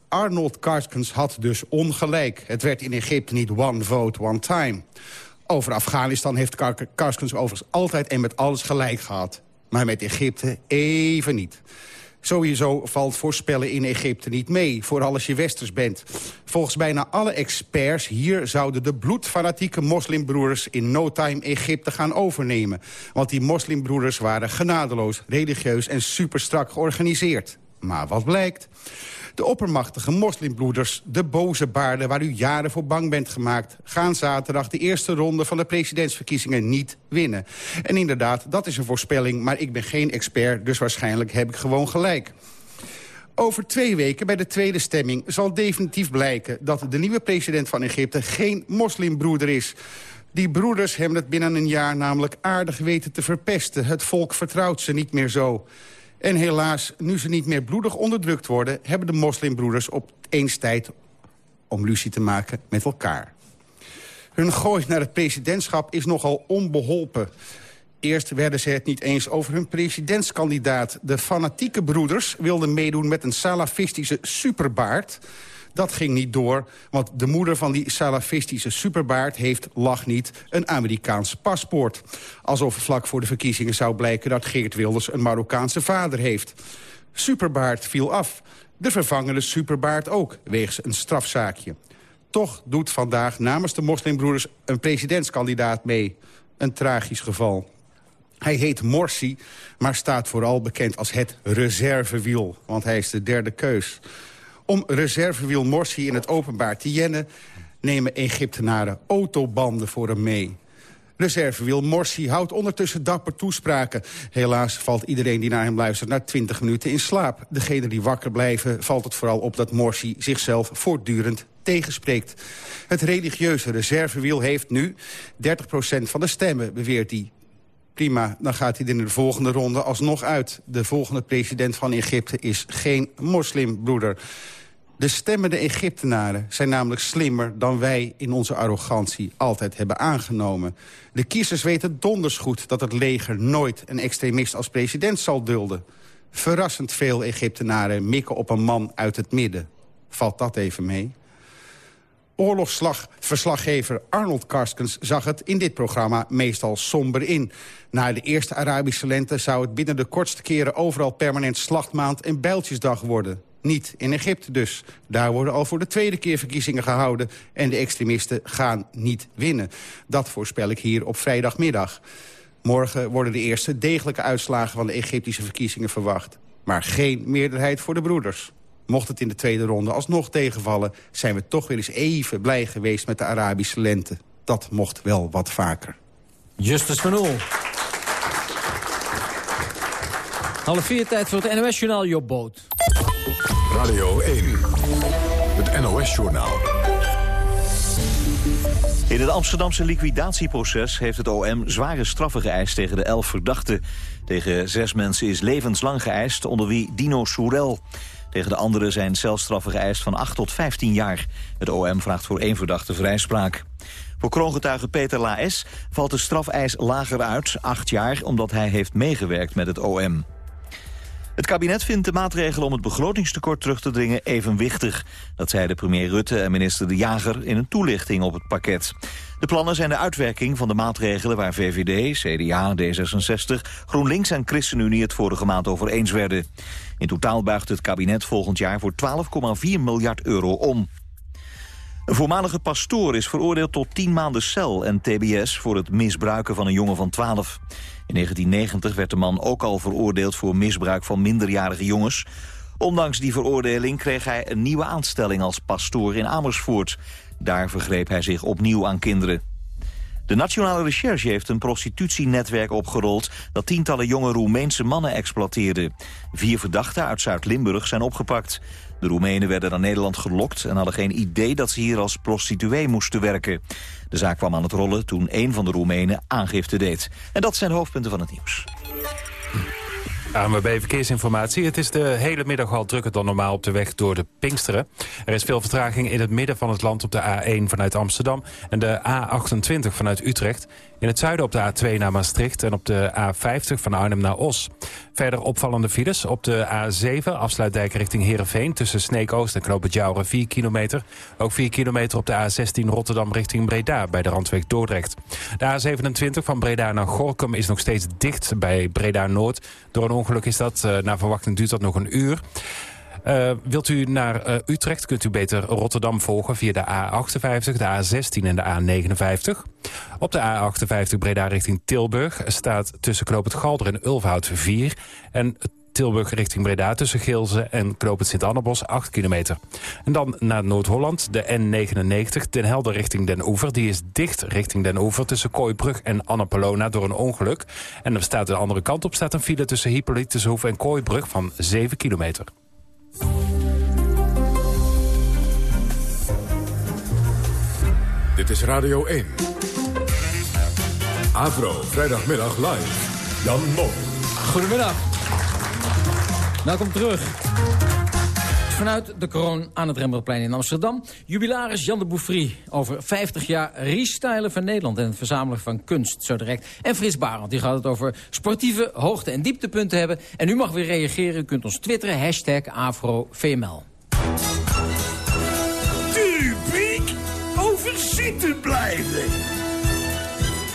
Speaker 21: Arnold Karskens had dus ongelijk. Het werd in Egypte niet one vote, one time. Over Afghanistan heeft Kar- Karskens overigens altijd en met alles gelijk gehad. Maar met Egypte even niet. Sowieso valt voorspellen in Egypte niet mee, vooral als je westers bent. Volgens bijna alle experts hier zouden de bloedfanatieke moslimbroeders... in no time Egypte gaan overnemen. Want die moslimbroeders waren genadeloos, religieus en superstrak georganiseerd. Maar wat blijkt? De oppermachtige moslimbroeders, de boze baarden... waar u jaren voor bang bent gemaakt... gaan zaterdag de eerste ronde van de presidentsverkiezingen niet winnen. En inderdaad, dat is een voorspelling, maar ik ben geen expert... dus waarschijnlijk heb ik gewoon gelijk. Over twee weken, bij de tweede stemming, zal definitief blijken... dat de nieuwe president van Egypte geen moslimbroeder is. Die broeders hebben het binnen een jaar namelijk aardig weten te verpesten. Het volk vertrouwt ze niet meer zo. En helaas, nu ze niet meer bloedig onderdrukt worden... hebben de moslimbroeders op eens tijd om lucie te maken met elkaar. Hun gooi naar het presidentschap is nogal onbeholpen. Eerst werden ze het niet eens over hun presidentskandidaat. De fanatieke broeders wilden meedoen met een salafistische superbaard. Dat ging niet door, want de moeder van die salafistische superbaard... heeft, lach niet, een Amerikaans paspoort. Alsof vlak voor de verkiezingen zou blijken... dat Geert Wilders een Marokkaanse vader heeft. Superbaard viel af. De vervangende superbaard ook, wegens een strafzaakje. Toch doet vandaag namens de moslimbroeders een presidentskandidaat mee. Een tragisch geval. Hij heet Morsi, maar staat vooral bekend als het reservewiel. Want hij is de derde keus. Om reservewiel Morsi in het openbaar te jennen... nemen Egyptenaren autobanden voor hem mee. Reservewiel Morsi houdt ondertussen dapper toespraken. Helaas valt iedereen die naar hem luistert na 20 minuten in slaap. Degenen die wakker blijven valt het vooral op dat Morsi zichzelf voortdurend tegenspreekt. Het religieuze reservewiel heeft nu 30% van de stemmen, beweert hij. Prima, dan gaat hij in de volgende ronde alsnog uit. De volgende president van Egypte is geen moslimbroeder. De stemmende Egyptenaren zijn namelijk slimmer dan wij in onze arrogantie altijd hebben aangenomen. De kiezers weten donders goed dat het leger nooit een extremist als president zal dulden. Verrassend veel Egyptenaren mikken op een man uit het midden. Valt dat even mee? Oorlogsverslaggever Arnold Karskens zag het in dit programma meestal somber in. Na de eerste Arabische lente zou het binnen de kortste keren overal permanent slachtmaand en bijltjesdag worden. Niet in Egypte dus. Daar worden al voor de tweede keer verkiezingen gehouden... en de extremisten gaan niet winnen. Dat voorspel ik hier op vrijdagmiddag. Morgen worden de eerste degelijke uitslagen van de Egyptische verkiezingen verwacht. Maar geen meerderheid voor de broeders. Mocht het in de tweede ronde alsnog tegenvallen... zijn we toch weer eens even blij geweest met de Arabische lente. Dat mocht wel wat vaker.
Speaker 13: Justus van Oel. Half vier tijd voor het NOS-journaal Job Boot.
Speaker 22: Radio 1, het NOS-journaal.
Speaker 2: In het Amsterdamse liquidatieproces heeft het OM zware straffen geëist tegen de elf verdachten. Tegen zes mensen is levenslang geëist, onder wie Dino Soerel. Tegen de anderen zijn celstraffen geëist van 8 tot 15 jaar. Het OM vraagt voor één verdachte vrijspraak. Voor kroongetuige Peter Laes valt de strafeis lager uit, 8 jaar... omdat hij heeft meegewerkt met het OM. Het kabinet vindt de maatregelen om het begrotingstekort terug te dringen evenwichtig. Dat zeiden premier Rutte en minister De Jager in een toelichting op het pakket. De plannen zijn de uitwerking van de maatregelen waar VVD, CDA, D66, GroenLinks en ChristenUnie het vorige maand over eens werden. In totaal buigt het kabinet volgend jaar voor 12,4 miljard euro om. Een voormalige pastoor is veroordeeld tot 10 maanden cel en tbs... voor het misbruiken van een jongen van 12. In 1990 werd de man ook al veroordeeld voor misbruik van minderjarige jongens. Ondanks die veroordeling kreeg hij een nieuwe aanstelling als pastoor in Amersfoort. Daar vergreep hij zich opnieuw aan kinderen. De Nationale Recherche heeft een prostitutienetwerk opgerold... dat tientallen jonge Roemeense mannen exploiteerde. Vier verdachten uit Zuid-Limburg zijn opgepakt. De Roemenen werden naar Nederland gelokt en hadden geen idee dat ze hier als prostituee moesten werken. De zaak kwam aan het rollen toen een van de Roemenen aangifte deed. En dat zijn hoofdpunten van het nieuws.
Speaker 5: ANWB Verkeersinformatie. Het is de hele middag al drukker dan normaal op de weg door de Pinksteren. Er is veel vertraging in het midden van het land op de A1 vanuit Amsterdam... en de A28 vanuit Utrecht. In het zuiden op de A2 naar Maastricht en op de A50 van Arnhem naar Os. Verder opvallende files op de A7, afsluitdijk richting Heerenveen... tussen Sneek-Oost en Knoop 4 kilometer. Ook 4 kilometer op de A16 Rotterdam richting Breda... bij de randweg Dordrecht. De A27 van Breda naar Gorkum is nog steeds dicht bij Breda-Noord. Door een ongeluk is dat, uh, naar verwachting duurt dat nog een uur. Uh, wilt u naar uh, Utrecht, kunt u beter Rotterdam volgen via de A58, de A16 en de A59. Op de A58 Breda richting Tilburg staat tussen Knoop het Galder en Ulfhout 4. En Tilburg richting Breda tussen Geelze en Knoop het Sint-Annebos 8 kilometer. En dan naar Noord-Holland, de N99, Den Helder richting Den Oever. Die is dicht richting Den Oever tussen Kooibrug en Annapolona door een ongeluk. En er staat de andere kant op staat een file tussen Hippolytushoef en Kooibrug van 7 kilometer.
Speaker 22: Dit is Radio 1. Avro, vrijdagmiddag live. Jan Mom.
Speaker 13: Goedemiddag. Welkom terug. Vanuit de kroon aan het Rembrandtplein in Amsterdam. Jubilaris Jan de Bouffry over 50 jaar restylen van Nederland... en het verzamelen van kunst, zo direct. En Frits Barend, die gaat het over sportieve hoogte- en dieptepunten hebben. En u mag weer reageren. U kunt ons twitteren, hashtag AfroVML.
Speaker 23: Tubiek over zitten blijven.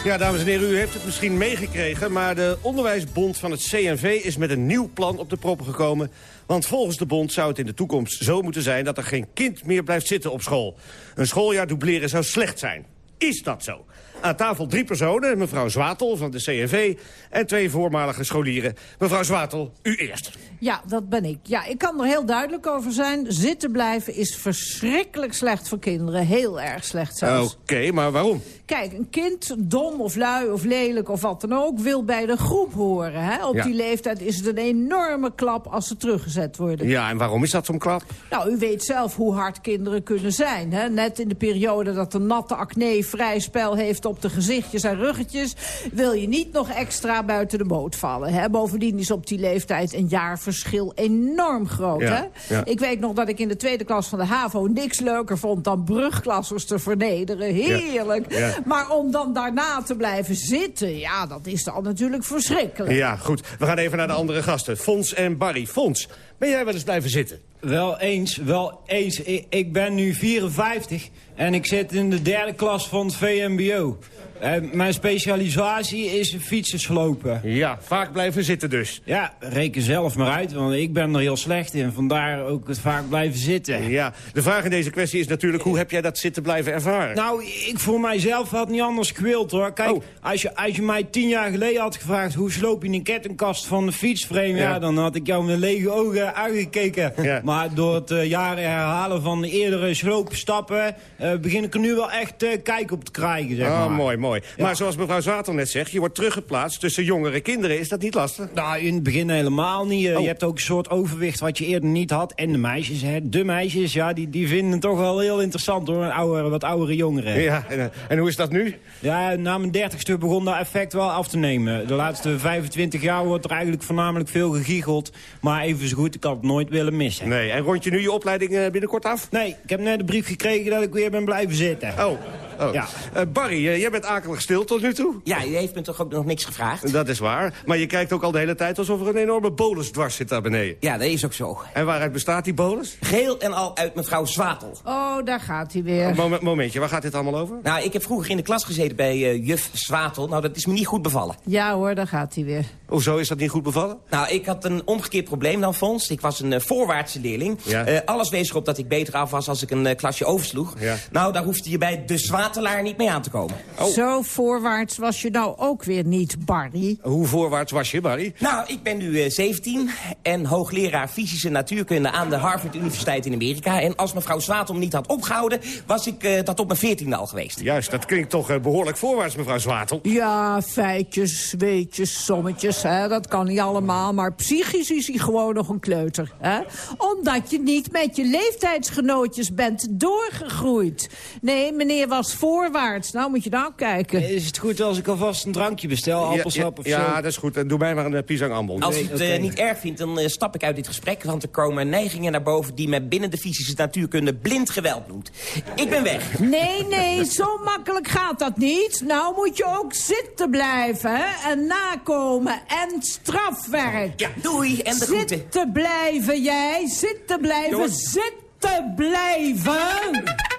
Speaker 15: Ja, dames en heren, u heeft het misschien meegekregen... maar de Onderwijsbond van het CNV is met een nieuw plan op de proppen gekomen. Want volgens de bond zou het in de toekomst zo moeten zijn... dat er geen kind meer blijft zitten op school. Een schooljaar dubleren zou slecht zijn. Is dat zo? Aan tafel drie personen. Mevrouw Zwatel van de CNV en twee voormalige scholieren. Mevrouw Zwatel, u eerst.
Speaker 14: Ja, dat ben ik. Ja, ik kan er heel duidelijk over zijn. Zitten blijven is verschrikkelijk slecht voor kinderen. Heel erg slecht zelfs.
Speaker 15: Oké, maar waarom?
Speaker 14: Kijk, een kind, dom of lui of lelijk of wat dan ook... wil bij de groep horen. Hè? Op
Speaker 15: Ja.
Speaker 14: die leeftijd is het een enorme klap als ze teruggezet worden.
Speaker 15: Ja, en waarom is dat zo'n klap?
Speaker 14: Nou, u weet zelf hoe hard kinderen kunnen zijn. Hè? Net in de periode dat de natte acne vrij spel heeft op de gezichtjes en ruggetjes... wil je niet nog extra buiten de boot vallen. Hè? Bovendien is op die leeftijd een jaarverschil enorm groot.
Speaker 24: Ja,
Speaker 14: hè?
Speaker 24: ja.
Speaker 14: Ik weet nog dat ik in de tweede klas van de HAVO niks leuker vond... dan brugklassers te vernederen. Heerlijk.
Speaker 15: Ja.
Speaker 14: Maar om dan daarna te blijven zitten... ja, dat is dan natuurlijk verschrikkelijk.
Speaker 15: Ja, goed. We gaan even naar de andere gasten. Fons en Barry. Fons, ben jij wel eens blijven zitten?
Speaker 25: Wel eens, wel eens. Ik, ik ben nu 54 en ik zit in de derde klas van het VMBO. En mijn specialisatie is fietsen slopen.
Speaker 15: Ja, vaak blijven zitten dus.
Speaker 25: Ja, reken zelf maar uit, want ik ben er heel slecht in. Vandaar ook het vaak blijven zitten.
Speaker 15: Ja, de vraag in deze kwestie is natuurlijk... hoe heb jij dat zitten blijven ervaren?
Speaker 25: Nou, ik voor mijzelf had niet anders gewild, hoor. Kijk,
Speaker 15: Oh.
Speaker 25: als, je, als je mij tien jaar geleden had gevraagd... hoe sloop je een kettingkast van de fietsframe... Ja.
Speaker 15: Ja.
Speaker 25: dan had ik jou met lege ogen aangekeken.
Speaker 15: Ja.
Speaker 25: Maar door het eh, jaren herhalen van de eerdere sloopstappen... eh, begin ik er nu wel echt eh, kijk op te krijgen, zeg
Speaker 15: Oh,
Speaker 25: maar.
Speaker 15: mooi, mooi. Maar zoals mevrouw Zwatel net zegt, je wordt teruggeplaatst tussen jongere kinderen. Is dat niet lastig?
Speaker 25: Nou, in het begin helemaal niet. Eh,
Speaker 15: Oh.
Speaker 25: Je hebt ook een soort overwicht wat je eerder niet had. En de meisjes, hè. De meisjes, ja, die, die vinden het toch wel heel interessant, hoor. Een wat oudere jongeren.
Speaker 15: Ja, en, eh, en hoe is dat nu?
Speaker 25: Ja, na mijn dertigste begon dat effect wel af te nemen. De laatste 25 jaar wordt er eigenlijk voornamelijk veel gegiegeld. Maar even zo goed, ik had het nooit willen missen.
Speaker 15: Nee, en rond je nu je opleiding eh, binnenkort af?
Speaker 25: Nee, ik heb net een brief gekregen dat ik weer ben blijven zitten.
Speaker 15: Oh, oh.
Speaker 25: Ja.
Speaker 15: Eh, Barry, eh, jij bent akelig stil tot nu toe?
Speaker 24: Ja, u heeft me toch ook nog niks gevraagd?
Speaker 15: Dat is waar. Maar je kijkt ook al de hele tijd alsof er een enorme bolus dwars zit daar beneden.
Speaker 24: Ja, dat is ook zo.
Speaker 15: En waaruit bestaat die bolus?
Speaker 24: Geheel en al uit mevrouw Zwatel.
Speaker 14: Oh, daar gaat hij weer.
Speaker 15: Moment, momentje, waar gaat dit allemaal over?
Speaker 24: Nou, ik heb vroeger in de klas gezeten bij eh, juf Zwatel. Nou, dat is me niet goed bevallen.
Speaker 14: Ja hoor, daar gaat hij weer.
Speaker 15: Hoezo is dat niet goed bevallen?
Speaker 24: Nou, ik had een omgekeerd probleem dan, Fons. Ik was een voorwaartse leerling.
Speaker 15: Ja.
Speaker 24: Eh, alles wees erop dat ik beter af was als ik een klasje oversloeg.
Speaker 15: Ja.
Speaker 24: Nou, daar hoefde je bij de Zwatelaar niet mee aan te komen.
Speaker 14: Zo voorwaarts was je nou ook weer niet, Barry.
Speaker 15: Hoe voorwaarts was je, Barry?
Speaker 24: Nou, ik ben nu eh, 17 en hoogleraar fysische natuurkunde aan de Harvard Universiteit in Amerika. En als mevrouw Zwatel me niet had opgehouden, was ik eh, dat op mijn 14e al geweest.
Speaker 15: Juist, dat klinkt toch eh, behoorlijk voorwaarts, mevrouw Zwatel.
Speaker 14: Ja, feitjes, weetjes, sommetjes, hè, dat kan niet allemaal. Maar psychisch is hij gewoon nog een kleuter. Hè? Omdat je niet met je leeftijdsgenootjes bent doorgegroeid. Nee, meneer was voorwaarts. Nou moet je nou kijken.
Speaker 25: Is het goed als ik alvast een drankje bestel, appelsap
Speaker 15: ja,
Speaker 25: of
Speaker 15: ja,
Speaker 25: zo?
Speaker 15: dat is goed. En doe mij maar een uh, pisang ambon.
Speaker 24: Als u het eh, niet erg vindt, dan eh, stap ik uit dit gesprek. Want er komen neigingen naar boven die men binnen de fysische natuurkunde blind geweld noemt. Ik ben weg.
Speaker 14: Nee, nee, zo makkelijk gaat dat niet. Nou moet je ook zitten blijven, hè? En nakomen en strafwerk.
Speaker 24: Ja, doei en de groeten.
Speaker 14: Zitten blijven, jij. Zitten blijven, zitten blijven.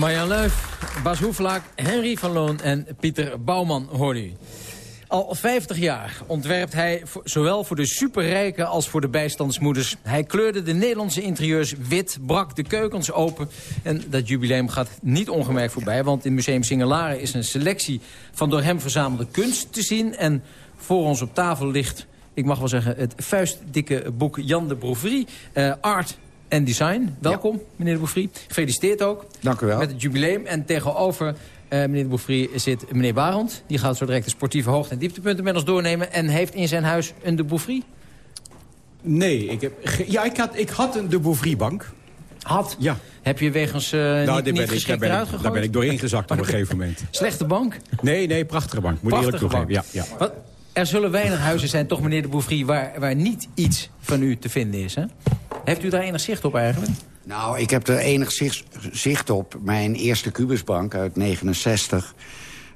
Speaker 13: Marjan Leuf, Bas Hoeflaak, Henry van Loon en Pieter Bouwman hoorde u. Al 50 jaar ontwerpt hij zowel voor de superrijken als voor de bijstandsmoeders. Hij kleurde de Nederlandse interieurs wit, brak de keukens open. En dat jubileum gaat niet ongemerkt voorbij... want in Museum Singelaren is een selectie van door hem verzamelde kunst te zien. En voor ons op tafel ligt, ik mag wel zeggen, het vuistdikke boek Jan de Broeverie. eh, Art en Design. Welkom, meneer de Broeverie. Gefeliciteerd ook.
Speaker 21: Dank u wel.
Speaker 13: Met het jubileum. En tegenover eh, meneer de Bouffry zit meneer Barend. Die gaat zo direct de sportieve hoogte- en dieptepunten met ons doornemen. En heeft in zijn huis een de Bouffry.
Speaker 26: Nee, ik heb, ja, ik had, ik had een de Beauvry-bank.
Speaker 13: Had?
Speaker 26: Ja.
Speaker 13: Heb je wegens uh,
Speaker 26: Nou,
Speaker 13: niet,
Speaker 26: ik, daar,
Speaker 13: geschikt
Speaker 26: ben
Speaker 13: eruit
Speaker 26: ik,
Speaker 13: gegooid?
Speaker 26: daar ben ik doorheen gezakt op een gegeven moment.
Speaker 13: Slechte bank?
Speaker 26: Nee, nee, prachtige bank. Moet ik eerlijk
Speaker 13: Prachtige
Speaker 26: toegeven. Ja, ja.
Speaker 13: Wat? Er zullen weinig huizen zijn, toch meneer de Bouffry, waar, waar niet iets van u te vinden is. Hè? Heeft u daar enig zicht op eigenlijk?
Speaker 27: Nou, ik heb er enig zicht, zicht op. Mijn eerste kubusbank uit 69.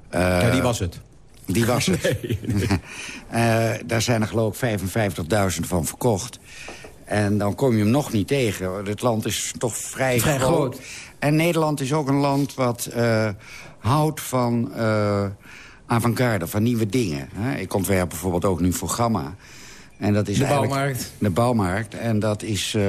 Speaker 27: eh,
Speaker 26: Ja, die was het.
Speaker 27: Die was het. Eh, daar zijn er geloof ik 55.000 van verkocht. En dan kom je hem nog niet tegen. Het land is toch vrij,
Speaker 13: Vrij groot.
Speaker 27: En Nederland is ook een land wat eh, houdt van eh avant-garde, van nieuwe dingen. Ik ontwerp bijvoorbeeld ook nu voor Gamma. En dat is
Speaker 13: De bouwmarkt.
Speaker 27: De bouwmarkt. En dat is eh,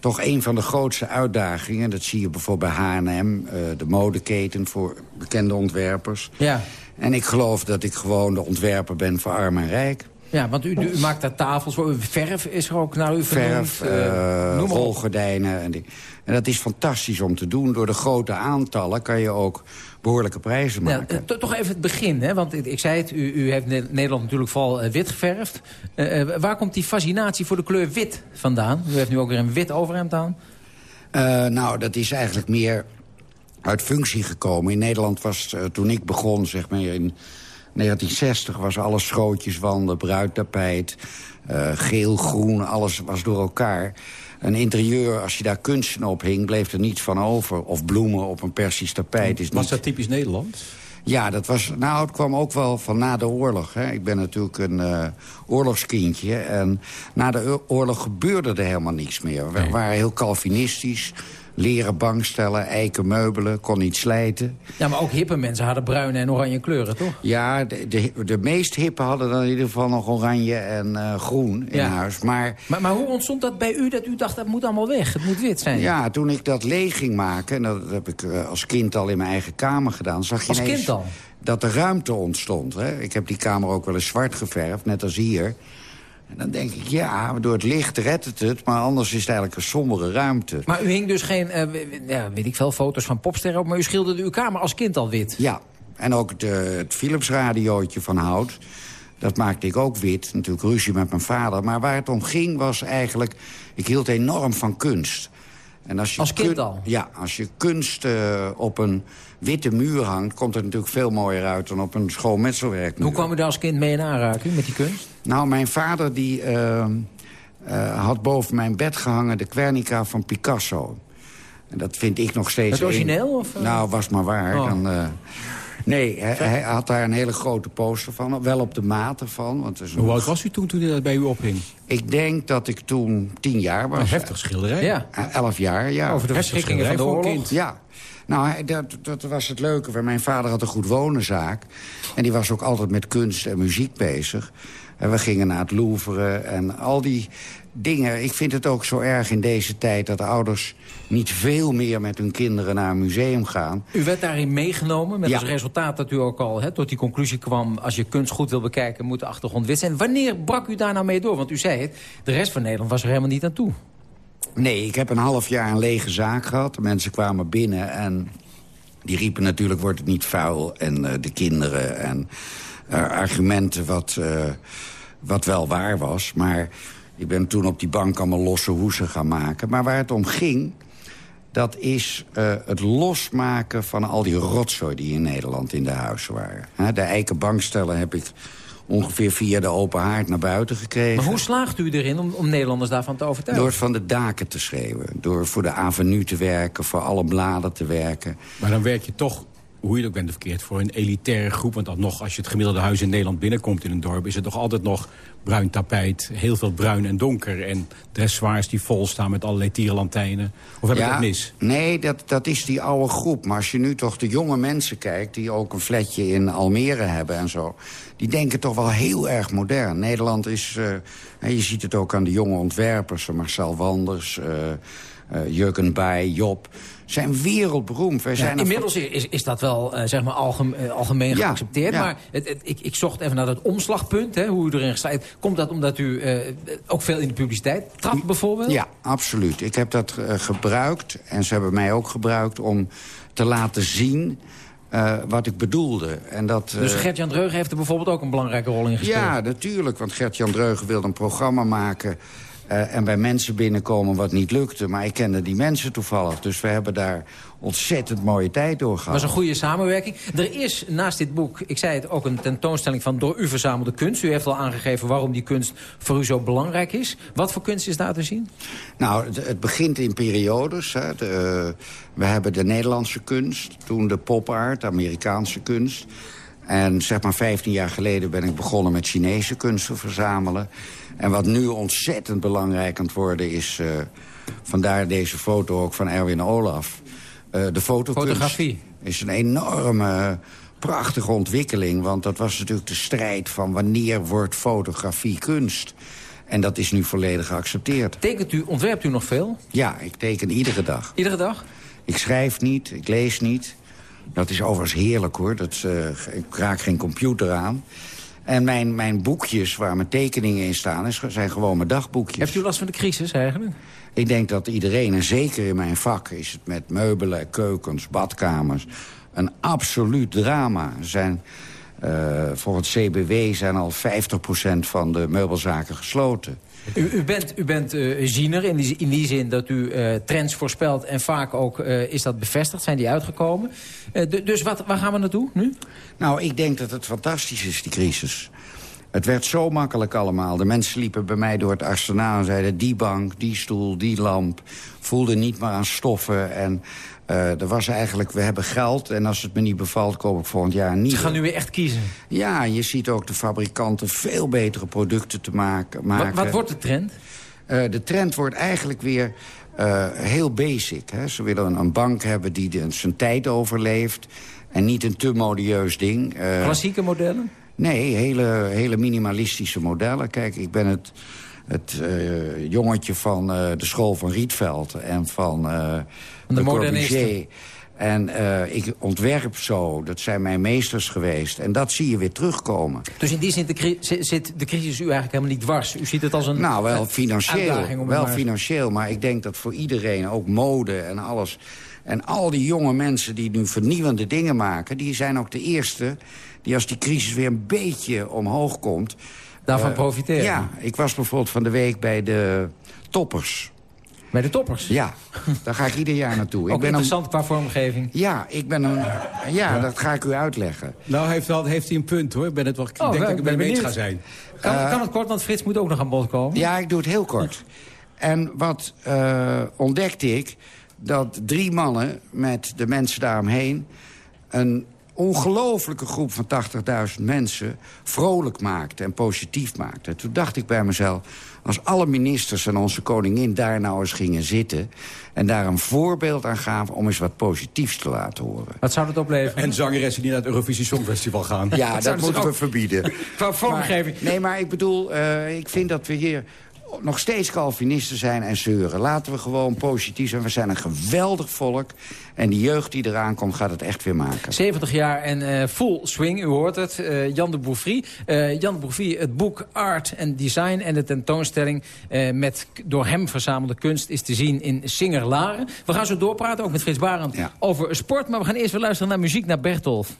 Speaker 27: toch een van de grootste uitdagingen. Dat zie je bijvoorbeeld bij H&M, de modeketen voor bekende ontwerpers.
Speaker 13: Ja.
Speaker 27: En ik geloof dat ik gewoon de ontwerper ben voor arm en rijk.
Speaker 13: Ja, want u, u maakt daar tafels, voor. verf is er ook naar u vernoemd.
Speaker 27: Verf, uh, rolgordijnen. En, die. en dat is fantastisch om te doen. Door de grote aantallen kan je ook behoorlijke prijzen
Speaker 13: Ja,
Speaker 27: maken.
Speaker 13: to- toch even het begin, hè? want ik, ik zei het, u, u heeft Ne- Nederland natuurlijk vooral eh, wit geverfd. Eh, waar komt die fascinatie voor de kleur wit vandaan? U heeft nu ook weer een wit overhemd aan.
Speaker 27: Nou, dat is eigenlijk meer uit functie gekomen. In Nederland was, toen ik begon, zeg maar in 1960... was alles schrootjeswanden, bruidtapijt, eh, geel, groen, alles was door elkaar. Een interieur, als je daar kunsten op hing, bleef er niets van over. Of bloemen op een Persisch tapijt. Is
Speaker 26: Was
Speaker 27: niet...
Speaker 26: dat typisch Nederland?
Speaker 27: Ja, dat was, nou, het kwam ook wel van na de oorlog. Hè. Ik ben natuurlijk een eh, oorlogskindje. En na de oor- oorlog gebeurde er helemaal niks meer. We waren heel Calvinistisch. Leren bankstellen, eiken meubelen, kon niet slijten.
Speaker 13: Ja, maar ook hippe mensen hadden bruine en oranje kleuren, toch?
Speaker 27: Ja, de, de, de meest hippe hadden dan in ieder geval nog oranje en eh, groen in
Speaker 13: Ja.
Speaker 27: huis. Maar
Speaker 13: Maar, maar hoe ontstond dat bij u, dat u dacht, dat moet allemaal weg, het moet wit zijn?
Speaker 27: ja, toen ik dat leeg ging maken... en dat heb ik eh, als kind al in mijn eigen kamer gedaan... zag je
Speaker 13: Als
Speaker 27: ineens
Speaker 13: kind al?
Speaker 27: dat er ruimte ontstond. Hè? Ik heb die kamer ook wel eens zwart geverfd, net als hier. En dan denk ik, ja, door het licht redt het het... maar anders is het eigenlijk een sombere ruimte.
Speaker 13: Maar u hing dus geen, eh, ja, weet ik veel, foto's van popsterren op... maar u schilderde uw kamer als kind al wit.
Speaker 27: Ja, en ook het, eh, het Philips radiootje van hout. Dat maakte ik ook wit. Natuurlijk ruzie met mijn vader. Maar waar het om ging was eigenlijk... Ik hield enorm van kunst. En als, je
Speaker 13: Als kind
Speaker 27: kun-
Speaker 13: al?
Speaker 27: Ja, als je kunst eh, op een witte muur hangt... komt het natuurlijk veel mooier uit dan op een schoolmetselwerkmuur.
Speaker 13: Hoe kwam u daar als kind mee in aanraking met die kunst?
Speaker 27: Nou, mijn vader die, eh, eh, had boven mijn bed gehangen de Guernica van Picasso. En dat vind ik nog steeds...
Speaker 13: Het origineel,
Speaker 27: een-
Speaker 13: of, eh?
Speaker 27: Nou, was maar waar.
Speaker 13: Oh.
Speaker 27: Dan, nee, hij, hij had daar een hele grote poster van. Wel op de maat ervan. Want is
Speaker 26: Hoe oud was u toen, toen dat bij u ophing?
Speaker 27: Ik denk dat ik toen tien jaar was.
Speaker 26: Een heftig schilderij.
Speaker 13: Ja.
Speaker 27: Elf jaar, ja.
Speaker 13: Over de verschrikkingen van de oorlog.
Speaker 26: kind.
Speaker 27: Ja. Nou, hij- dat, dat was het leuke. want Mijn vader had een goed wonenzaak. En die was ook altijd met kunst en muziek bezig. En we gingen naar het Louvre en al die dingen. Ik vind het ook zo erg in deze tijd dat ouders niet veel meer met hun kinderen naar een museum gaan.
Speaker 13: U werd daarin meegenomen met
Speaker 27: Ja.
Speaker 13: als resultaat dat u ook al hè, tot die conclusie kwam... als je kunst goed wil bekijken, moet de achtergrond wit zijn. Wanneer brak u daar nou mee door? Want u zei het, de rest van Nederland was er helemaal niet aan toe.
Speaker 27: Nee, ik heb een half jaar een lege zaak gehad. De mensen kwamen binnen en die riepen natuurlijk wordt het niet vuil. En eh, de kinderen en eh, argumenten wat, eh, wat wel waar was. Maar ik ben toen op die bank allemaal losse hoesen gaan maken. Maar waar het om ging, dat is eh, het losmaken van al die rotzooi die in Nederland in de huizen waren. Hè, de eiken bankstellen heb ik ongeveer via de open haard naar buiten gekregen.
Speaker 13: Maar hoe slaagt u erin om, om Nederlanders daarvan te overtuigen?
Speaker 27: Door het van de daken te schreeuwen. Door voor de avenue te werken, voor alle bladen te werken.
Speaker 26: Maar dan werk je toch, hoe je het ook bent verkeerd... voor een elitaire groep. Want dan nog, als je het gemiddelde huis in Nederland binnenkomt in een dorp... is het toch altijd nog bruin tapijt, heel veel bruin en donker. En dressoirs die vol staan met allerlei tierenlantijnen. Of heb ik dat mis?
Speaker 27: Nee, dat, dat is die oude groep. Maar als je nu toch de jonge mensen kijkt... die ook een flatje in Almere hebben en zo... die denken toch wel heel erg modern. Nederland is... eh, je ziet het ook aan de jonge ontwerpers. Marcel Wanders, eh, Jurgen Bij, Job... zijn wereldberoemd. Wij zijn
Speaker 13: inmiddels is, is dat wel eh, zeg maar eh, algemeen
Speaker 27: Ja,
Speaker 13: geaccepteerd.
Speaker 27: ja.
Speaker 13: Maar het, het- ik, ik zocht even naar dat omslagpunt, hè, hoe u erin staat. Komt dat omdat u eh, ook veel in de publiciteit trapt bijvoorbeeld?
Speaker 27: Ja, absoluut. Ik heb dat gebruikt en ze hebben mij ook gebruikt om te laten zien wat ik bedoelde. En dat,
Speaker 13: Dus Gert-Jan Dreugen heeft er bijvoorbeeld ook een belangrijke rol in gespeeld.
Speaker 27: Ja, natuurlijk, want Gert-Jan Dreugen wilde een programma maken... eh, en bij mensen binnenkomen wat niet lukte. Maar ik kende die mensen toevallig. Dus we hebben daar ontzettend mooie tijd door
Speaker 13: Dat
Speaker 27: gehad.
Speaker 13: was een goede samenwerking. Er is naast dit boek, ik zei het, ook een tentoonstelling van door u verzamelde kunst. U heeft al aangegeven waarom die kunst voor u zo belangrijk is. Wat voor kunst is daar te zien?
Speaker 27: Nou, het, het begint in periodes. Hè. De, eh, we hebben de Nederlandse kunst, toen de pop-art, de Amerikaanse kunst. En zeg maar 15 jaar geleden ben ik begonnen met Chinese kunst te verzamelen. En wat nu ontzettend belangrijk aan het worden is... eh, vandaar deze foto ook van Erwin Olaf. eh, de fotokunst
Speaker 13: Fotografie.
Speaker 27: is een enorme, prachtige ontwikkeling. Want dat was natuurlijk de strijd van wanneer wordt fotografie kunst. En dat is nu volledig geaccepteerd.
Speaker 13: Tekent u, ontwerpt u nog veel?
Speaker 27: Ja, ik teken iedere dag.
Speaker 13: Iedere dag?
Speaker 27: Ik schrijf niet, ik lees niet. Dat is overigens heerlijk hoor. Dat, eh, ik raak geen computer aan. En mijn, mijn boekjes waar mijn tekeningen in staan... is- zijn gewoon mijn dagboekjes.
Speaker 13: Heeft u last van de crisis eigenlijk?
Speaker 27: Ik denk dat iedereen, en zeker in mijn vak... is het met meubelen, keukens, badkamers... een absoluut drama. Zijn, eh, volgens CBW zijn al 50% van de meubelzaken gesloten.
Speaker 13: U, bent, u bent eh, ziener in die, in die zin dat u eh, trends voorspelt... en vaak ook eh, is dat bevestigd, zijn die uitgekomen. Du- dus wat, waar gaan we naartoe nu?
Speaker 27: Nou, ik denk dat het fantastisch is, die crisis. Het werd zo makkelijk allemaal. De mensen liepen bij mij door het arsenaal en zeiden... die bank, die stoel, die lamp. Voelden niet meer aan stoffen. En eh, er was eigenlijk, we hebben geld. En als het me niet bevalt, koop ik volgend jaar niet.
Speaker 13: Ze gaan nu weer echt kiezen.
Speaker 27: Ja, je ziet ook de fabrikanten veel betere producten te maken. maken.
Speaker 13: Wat, wat wordt de trend?
Speaker 27: Eh, de trend wordt eigenlijk weer eh, heel basic. Hè. Ze willen een, een bank hebben die de- zijn tijd overleeft... en niet een te modieus ding.
Speaker 13: Klassieke modellen?
Speaker 27: Nee, hele, hele minimalistische modellen. Kijk, ik ben het, het eh, jongetje van eh, de school van Rietveld... en van, eh
Speaker 13: de modernisten.
Speaker 27: Corbusier. En ik ontwerp zo, dat zijn mijn meesters geweest. En dat zie je weer terugkomen.
Speaker 13: Dus in die zin de zit de crisis u eigenlijk helemaal niet dwars. U ziet het als een
Speaker 27: Nou, wel financieel. Wel
Speaker 13: maar-
Speaker 27: financieel, maar ik denk dat voor iedereen, ook mode en alles... en al die jonge mensen die nu vernieuwende dingen maken... die zijn ook de eerste die als die crisis weer een beetje omhoog komt...
Speaker 13: Daarvan
Speaker 27: eh,
Speaker 13: profiteren.
Speaker 27: Ja, ik was bijvoorbeeld van de week bij de toppers.
Speaker 13: Bij de toppers?
Speaker 27: Ja, daar ga ik ieder jaar naartoe.
Speaker 13: Ook
Speaker 27: ik ben
Speaker 13: interessant qua vormgeving.
Speaker 27: ja, ik ben een... Ja, dat ga ik u uitleggen.
Speaker 26: Nou, heeft, wel, heeft hij een punt, hoor. Ik, ben het wel, ik
Speaker 13: Oh,
Speaker 26: denk
Speaker 13: ik
Speaker 26: dat ik
Speaker 13: ben
Speaker 26: het mee eens
Speaker 13: benieuwd.
Speaker 26: ga zijn.
Speaker 13: Kan,
Speaker 27: Eh,
Speaker 13: kan het kort, want Frits moet ook nog aan bod komen.
Speaker 27: Ja, ik doe het heel kort. En wat eh, ontdekte ik? Dat drie mannen met de mensen daaromheen... een ongelofelijke groep van 80.000 mensen vrolijk maakte en positief maakte. Toen dacht ik bij mezelf, als alle ministers en onze koningin daar nou eens gingen zitten... en daar een voorbeeld aan gaven om eens wat positiefs te laten horen.
Speaker 13: Wat zou dat opleveren?
Speaker 26: En zangeressen die naar het Eurovisie Songfestival gaan.
Speaker 27: Ja, dat
Speaker 13: ze
Speaker 27: moeten we
Speaker 13: ook-
Speaker 27: verbieden.
Speaker 13: Qua vormgeving.
Speaker 27: Maar- nee, maar ik bedoel, eh, ik vind dat we hier nog steeds Calvinisten zijn en zeuren. Laten we gewoon positief zijn. We zijn een geweldig volk. En die jeugd die eraan komt, gaat het echt weer maken.
Speaker 13: 70 jaar en eh, full swing, u hoort het. Eh, Jan de Bouffry. Eh, Jan de Bouffry, het boek Art and Design en de tentoonstelling... met door hem verzamelde kunst is te zien in Singer Laren. We gaan zo doorpraten, ook met Frits Barend, over sport. Maar we gaan eerst weer luisteren naar muziek, naar Bertolf.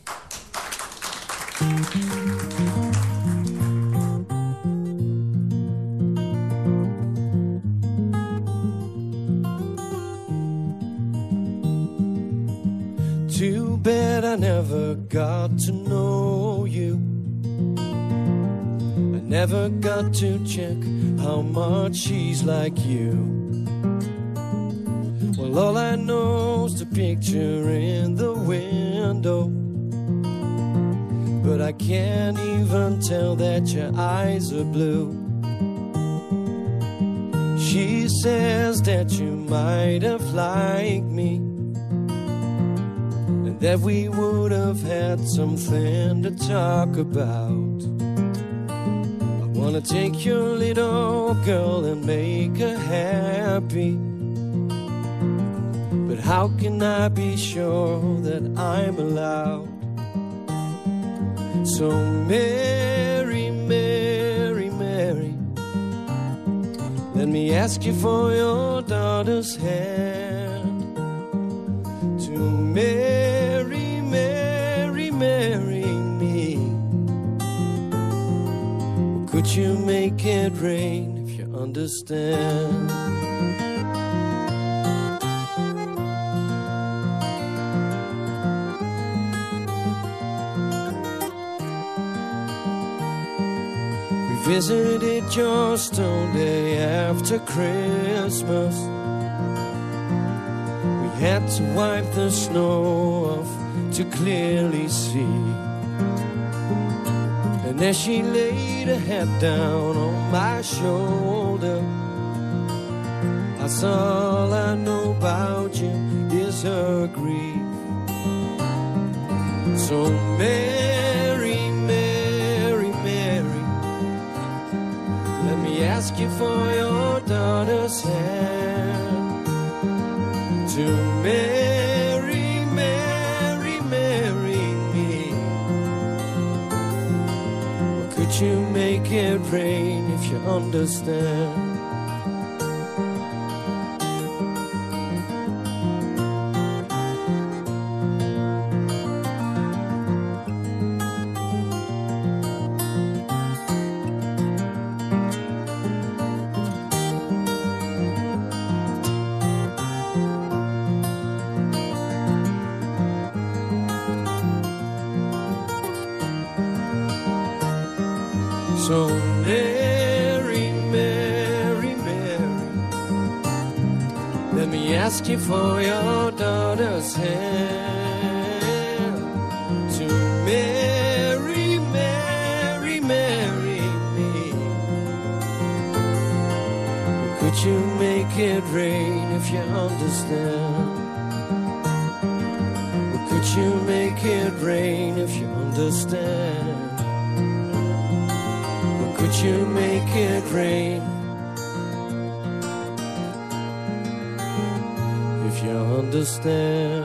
Speaker 19: I never got to know you. I never got to check how much she's like you. Well, all I know is the picture in the window. But I can't even tell that your eyes are blue. She says that you might have liked me that we would have had something to talk about. I wanna take your little girl and make her happy. But how can I be sure that I'm allowed? So, Mary, Mary, Mary, let me ask you for your daughter's hand Could you make it rain if you understand? We visited your stone day after Christmas. We had to wipe the snow off to clearly see. And as she laid her head down on my shoulder, that's all I know about you is her grief. So, Mary, Mary, Mary, let me ask you for your daughter's hand to marry, it rain if you understand? For your daughter's hand to marry, marry, marry me. Could you make it rain if you understand? Could you make it rain if you understand? Could you make it rain understand?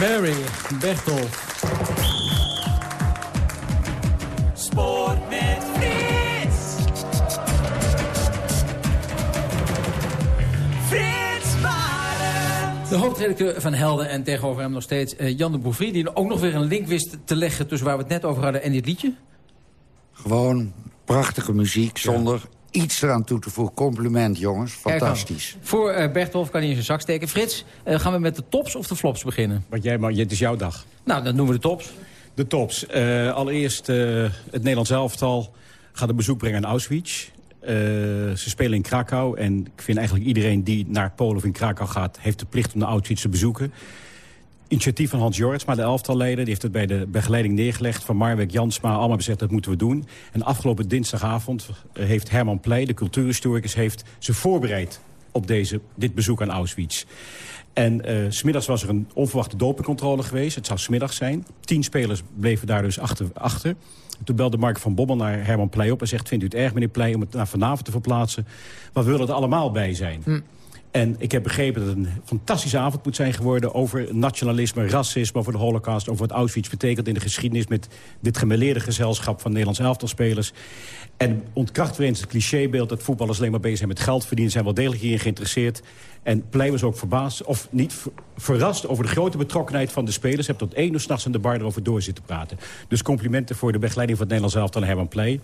Speaker 13: Mary Berthold.
Speaker 28: Sport met Frits. Frits Baren.
Speaker 13: De hoofdredacteur van Helden en tegenover hem nog steeds eh, Jan de Bouvrie... die ook nog weer een link wist te leggen tussen waar we het net over hadden en dit liedje.
Speaker 27: Gewoon prachtige muziek zonder iets eraan toe te voegen. Compliment, jongens. Fantastisch.
Speaker 13: Voor eh, Bertolf kan hij in zijn zak steken. Frits, eh, gaan we met de tops of de flops beginnen?
Speaker 26: Wat jij maar, het is jouw dag.
Speaker 13: Nou, dan noemen we de tops.
Speaker 26: De tops. Eh, allereerst eh, het Nederlands elftal gaat een bezoek brengen aan Auschwitz. Eh, ze spelen in Krakau en ik vind eigenlijk iedereen die naar Polen of in Krakau gaat... heeft de plicht om de Auschwitz te bezoeken. Initiatief van Hans Jortsma, de elftalleden. Die heeft het bij de begeleiding neergelegd. Van Marwijk Jansma, allemaal bezegd dat moeten we doen. En afgelopen dinsdagavond heeft Herman Pleij, de cultuurhistoricus... heeft ze voorbereid op deze, dit bezoek aan Auschwitz. En s smiddags was er een onverwachte dopingcontrole geweest. Het zou smiddags zijn. Tien spelers bleven daar dus achter. achter. Toen belde Mark van Bommel naar Herman Pleij op en zegt... vindt u het erg, meneer Pleij, om het naar vanavond te verplaatsen? Maar we willen er allemaal bij zijn.
Speaker 13: Hm.
Speaker 26: En ik heb begrepen dat het een fantastische avond moet zijn geworden... over nationalisme, racisme, over de holocaust... over wat Auschwitz betekent in de geschiedenis... met dit gemeleerde gezelschap van Nederlands elftalspelers. En ontkracht weer eens het clichébeeld dat voetballers alleen maar bezig zijn met geld verdienen. Zijn wel degelijk hierin geïnteresseerd. En Pleij was ook verbaasd, of niet ver- verrast over de grote betrokkenheid van de spelers. Heb tot één uur s'nachts aan de bar erover door zitten praten. Dus complimenten voor de begeleiding van het Nederlands elftal en Herman Pleij.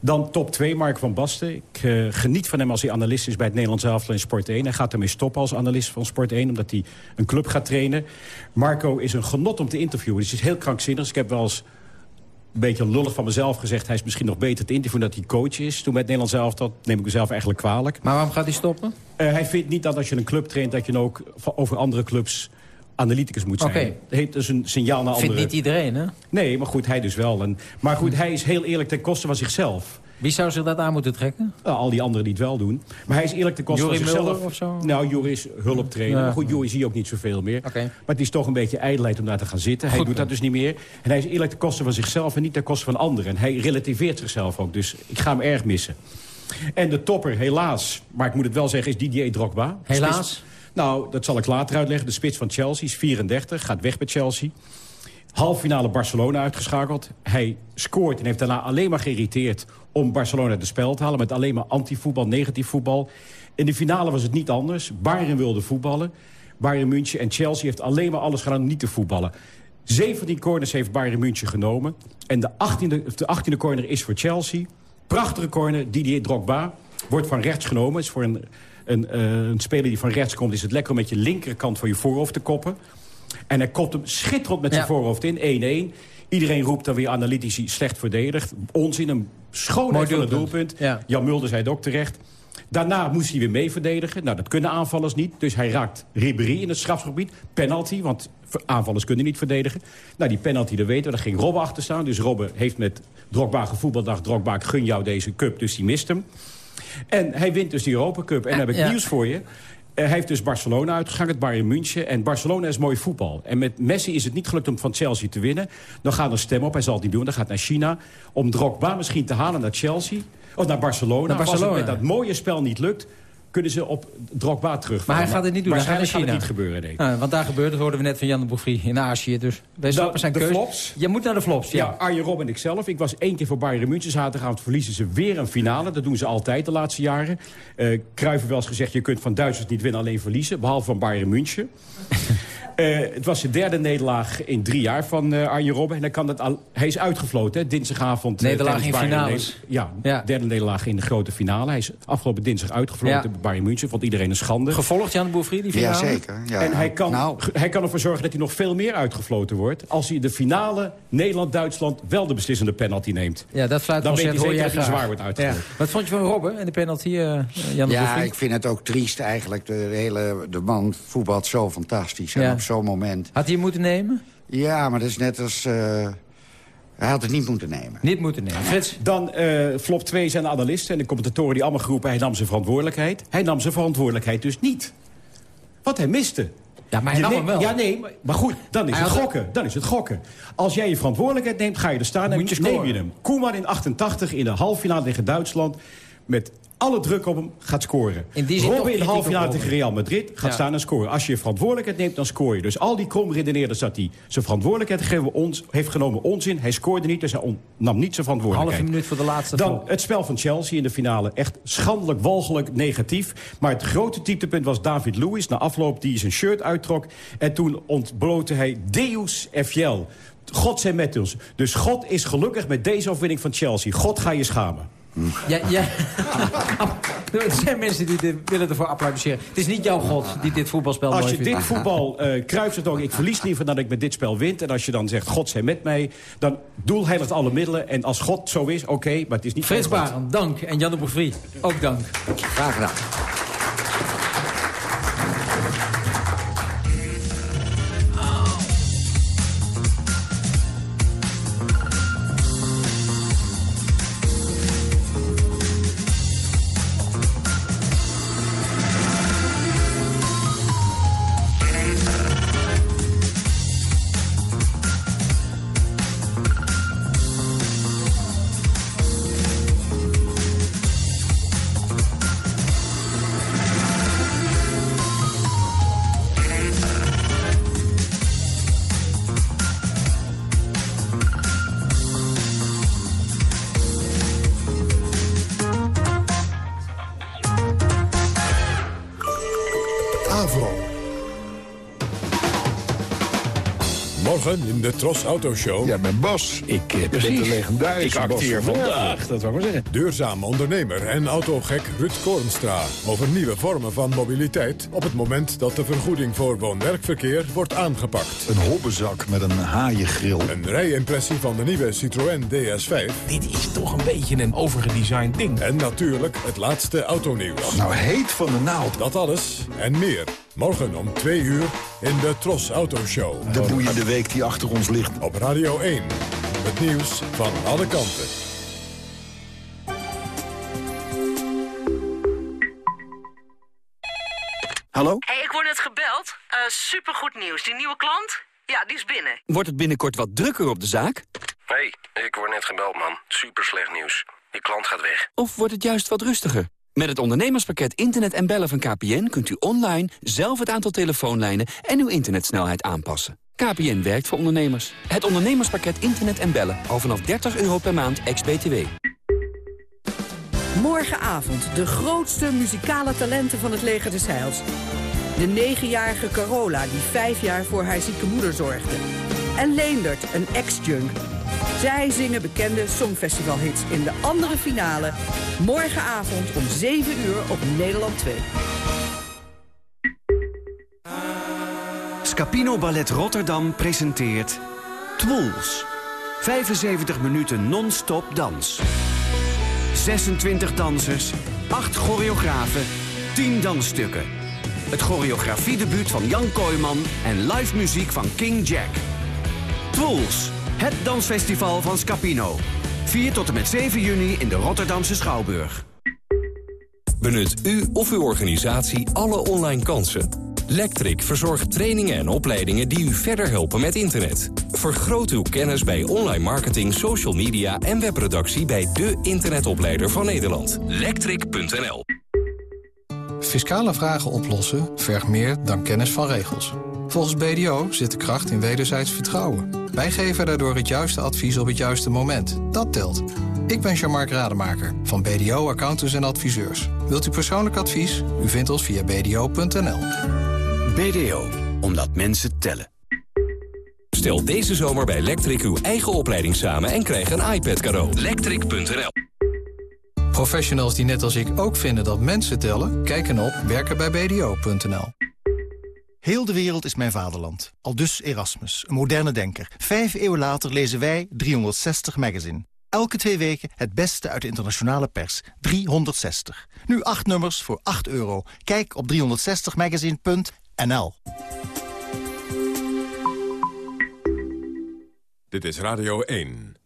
Speaker 26: Dan top 2, Mark van Basten. Ik eh, geniet van hem als hij analist is bij het Nederlands elftal in Sport 1. Hij gaat ermee stoppen als analist van Sport 1, omdat hij een club gaat trainen. Marco is een genot om te interviewen. Dus het is heel krankzinnig. Dus ik heb wel eens een beetje lullig van mezelf gezegd... hij is misschien nog beter te interviewen dat hij coach is. Toen met het Nederlands elftal neem ik mezelf eigenlijk kwalijk.
Speaker 13: Maar waarom gaat hij stoppen?
Speaker 26: Eh, hij vindt niet dat als je een club traint... dat je ook over andere clubs analyticus moet zijn.
Speaker 13: Oké.
Speaker 26: Dat heeft dus een signaal naar
Speaker 13: Vindt
Speaker 26: andere...
Speaker 13: niet iedereen, hè?
Speaker 26: Nee, maar goed, hij dus wel. En, maar goed, hij is heel eerlijk ten koste van zichzelf.
Speaker 13: Wie zou zich dat aan moeten trekken?
Speaker 26: Nou, al die anderen die het wel doen. Maar hij is eerlijk ten koste van zichzelf.
Speaker 13: Mulder of zo?
Speaker 26: Nou, Joris is hulptrainer.
Speaker 13: Ja.
Speaker 26: Maar goed, Joris zie je ook niet zoveel meer. Maar het is toch een beetje ijdelheid om daar te gaan zitten. Hij doet dat dus niet meer. En hij is eerlijk ten koste van zichzelf en niet ten koste van anderen. En hij relativeert zichzelf ook. Dus ik ga hem erg missen. En de topper, helaas, maar ik moet het wel zeggen, is Didier Drogba.
Speaker 13: Helaas?
Speaker 26: Nou, dat zal ik later uitleggen. De spits van Chelsea is 34, gaat weg bij Chelsea. Halffinale Barcelona uitgeschakeld. Hij scoort en heeft daarna alleen maar geïrriteerd om Barcelona het spel te halen... met alleen maar anti-voetbal, negatief voetbal. In de finale was het niet anders. Bayern wilde voetballen. Bayern München en Chelsea heeft alleen maar alles gedaan om niet te voetballen. 17 corners heeft Bayern München genomen. En de 18e, of de 18e corner is voor Chelsea. Prachtige corner, Didier Drogba. Wordt van rechts genomen. Is voor een, een, eh, een speler die van rechts komt... is het lekker om met je linkerkant van je voorhoofd te koppen. En hij kopt hem schitterend met zijn
Speaker 13: Ja.
Speaker 26: voorhoofd in, 1-1. Iedereen roept dan weer analytici slecht verdedigd. Onzin, een schoonheid van het
Speaker 13: doelpunt. Ja.
Speaker 26: Jan Mulder zei het ook terecht. Daarna moest hij weer mee verdedigen. Nou, dat kunnen aanvallers niet. Dus hij raakt Ribéry in het strafgebied. Penalty, want aanvallers kunnen niet verdedigen. Nou, die penalty, dat weten we. Daar ging Robbe achter staan. Dus Robbe heeft met Drogba gevoetbald. Dacht, Drogba, gun jou deze cup. Dus die mist hem. En hij wint dus die Europa Cup. En dan heb ik nieuws voor je. hij heeft dus Barcelona uitgegaan, het Bayern München. En Barcelona is mooi voetbal. En met Messi is het niet gelukt om van Chelsea te winnen. Dan gaat er stem op, hij zal het niet doen. Dan gaat naar China. Om Drogba misschien te halen naar Chelsea. Of naar Barcelona.
Speaker 13: Naar Barcelona.
Speaker 26: Als het met dat mooie spel niet lukt kunnen ze op Drogba terug.
Speaker 13: Maar hij gaat het niet doen,
Speaker 26: Waarschijnlijk
Speaker 13: China.
Speaker 26: gaat het niet gebeuren, nee.
Speaker 13: Nou, want daar gebeurt het, hoorden we net van Jan de in Azië. Dus wij snappen zijn
Speaker 26: de
Speaker 13: keuze.
Speaker 26: flops.
Speaker 13: Je moet naar de flops, ja.
Speaker 26: Ja, Arjen Rob en ik zelf. Ik was één keer voor Bayern München. Zaterdagavond verliezen ze weer een finale. Dat doen ze altijd de laatste jaren. Cruijff heeft wel eens gezegd... je kunt van Duitsers niet winnen, alleen verliezen. Behalve van Bayern München. Eh, het was de derde nederlaag in drie jaar van eh, Arjen Robben. En hij, kan dat al, hij is uitgefloten, hè, dinsdagavond. eh,
Speaker 13: Nederlaag in finales.
Speaker 26: Ne- Ja, derde nederlaag in de grote finale. Hij is afgelopen dinsdag uitgefloten
Speaker 13: Ja.
Speaker 26: bij Bayern München. Vond iedereen een schande.
Speaker 13: Gevolgd, Jan de Boufry, die finale?
Speaker 27: Jazeker. Ja.
Speaker 26: en hij kan,
Speaker 27: Nou,
Speaker 26: hij kan ervoor zorgen dat hij nog veel meer uitgefloten wordt... als hij de finale Nederland-Duitsland wel de beslissende penalty neemt.
Speaker 13: Ja, dat
Speaker 26: Dan weet hij zeker dat hij zwaar wordt uitgefloten.
Speaker 13: Ja. Wat vond je van Robben en de penalty, eh, Jan de
Speaker 27: ja, ik vind het ook triest eigenlijk. De, hele, de man voetbalt zo fantastisch. En
Speaker 13: Ja.
Speaker 27: op zo'n moment...
Speaker 13: Had hij hem moeten nemen?
Speaker 27: Ja, maar dat is net als... eh, hij had het niet moeten nemen.
Speaker 13: Niet moeten nemen. Frits?
Speaker 26: Dan eh, flop 2 zijn de analisten en de commentatoren die allemaal geroepen... hij nam zijn verantwoordelijkheid. Hij nam zijn verantwoordelijkheid dus niet. Wat hij miste.
Speaker 13: Ja, maar hij nam hem wel.
Speaker 26: Ja, nee, maar, maar goed, dan is
Speaker 13: Hij
Speaker 26: het gokken. Dan is het gokken. Als jij je verantwoordelijkheid neemt, ga je er staan en
Speaker 13: Moet je
Speaker 26: neem
Speaker 13: scoren.
Speaker 26: je hem. Koeman in 88 in de halffinale tegen Duitsland... met alle druk op hem gaat scoren.
Speaker 13: In die zin toch
Speaker 26: Robben in de
Speaker 13: kritiek
Speaker 26: halffinale
Speaker 13: op
Speaker 26: tegen. Real Madrid gaat
Speaker 13: Ja.
Speaker 26: staan en scoren. Als je je verantwoordelijkheid neemt, dan scoor je. Dus al die krom redeneerders dat hij zijn verantwoordelijkheid ons, heeft genomen onzin. Hij scoorde niet, dus hij on- nam niet zijn verantwoordelijkheid.
Speaker 13: minuut voor de laatste
Speaker 26: Dan het spel van Chelsea in de finale. Echt schandelijk, walgelijk, negatief. Maar het grote dieptepunt was David Lewis na afloop die zijn shirt uittrok. En toen ontblootte hij Deus Fiel. God zij met ons. Dus God is gelukkig met deze overwinning van Chelsea. God ga je schamen.
Speaker 13: Ja, ja. er zijn mensen die dit willen ervoor applaudisseren. Het is niet jouw god die dit voetbalspel
Speaker 26: Als je
Speaker 13: vindt.
Speaker 26: dit voetbal eh kruipt het ook, ik verlies liever dan ik met dit spel wint. En als je dan zegt, God zij met mij, dan doel heiligt alle middelen. En als God zo is, oké, maar het is niet
Speaker 13: Frits. Barend, dank. En Jan de Boufry, ook dank.
Speaker 27: Graag gedaan.
Speaker 22: In de Tros Auto Show. Ja,
Speaker 29: ben Bas. Ik eh, ben de legendarische
Speaker 22: Ik
Speaker 29: Bas
Speaker 22: acteer vandaag, dat zou ik maar zeggen. Duurzaam ondernemer en autogek Ruud Koornstra. Over nieuwe vormen van mobiliteit... op het moment dat de vergoeding voor woon-werkverkeer wordt aangepakt.
Speaker 29: Een hobbenzak met een haaiengril.
Speaker 22: Een rijimpressie van de nieuwe Citroën DS5.
Speaker 29: Dit is toch een beetje een overgedesigned ding.
Speaker 22: En natuurlijk het laatste autonieuws.
Speaker 29: Nou, heet van de naald.
Speaker 22: Dat alles en meer. Morgen om 2 uur in de Tros Auto Show.
Speaker 29: De boeiende week die achter ons ligt.
Speaker 22: Op Radio 1. Het nieuws van alle kanten.
Speaker 29: Hallo?
Speaker 30: Hey, ik word net gebeld. Eh supergoed nieuws. Die nieuwe klant? Ja, die is binnen.
Speaker 31: Wordt het binnenkort wat drukker op de zaak?
Speaker 32: hey, ik word net gebeld, man. Super slecht nieuws. Die klant gaat weg.
Speaker 31: Of wordt het juist wat rustiger? Met het ondernemerspakket Internet en Bellen van KPN... kunt u online zelf het aantal telefoonlijnen en uw internetsnelheid aanpassen. KPN werkt voor ondernemers. Het ondernemerspakket Internet en Bellen. Al vanaf 30 euro per maand, ex-BTW.
Speaker 33: Morgenavond de grootste muzikale talenten van het leger des Heils. De negenjarige Carola die vijf jaar voor haar zieke moeder zorgde. En Leendert, een ex-junk. Zij zingen bekende songfestivalhits in de andere finale. Morgenavond om 7 uur op Nederland 2.
Speaker 34: Scapino Ballet Rotterdam presenteert Twools. 75 minuten non-stop dans. 26 dansers, 8 choreografen, 10 dansstukken. Het choreografiedebuut van Jan Kooijman en live muziek van King Jack. Twools, het dansfestival van Scapino. 4 tot en met 7 juni in de Rotterdamse Schouwburg.
Speaker 35: Benut u of uw organisatie alle online kansen. Lectric verzorgt trainingen en opleidingen die u verder helpen met internet. Vergroot uw kennis bij online marketing, social media en webproductie bij de internetopleider van Nederland. Lectric.nl
Speaker 36: Fiscale vragen oplossen vergt meer dan kennis van regels. Volgens BDO zit de kracht in wederzijds vertrouwen. Wij geven daardoor het juiste advies op het juiste moment. Dat telt. Ik ben Jean-Marc Rademaker van BDO Accountants en Adviseurs. Wilt u persoonlijk advies? U vindt ons via bdo.nl.
Speaker 34: BDO, omdat mensen tellen.
Speaker 35: Stel deze zomer bij Lectric uw eigen opleiding samen en krijg een iPad cadeau. Lectric.nl
Speaker 36: Professionals die net als ik ook vinden dat mensen tellen... kijken op werkenbijbdo.nl.
Speaker 37: Heel de wereld is mijn vaderland. Al dus Erasmus, een moderne denker. Vijf eeuwen later lezen wij 360 Magazine. Elke twee weken het beste uit de internationale pers. 360. Nu acht nummers voor 8 euro. Kijk op 360magazine.nl.
Speaker 38: Dit is Radio 1.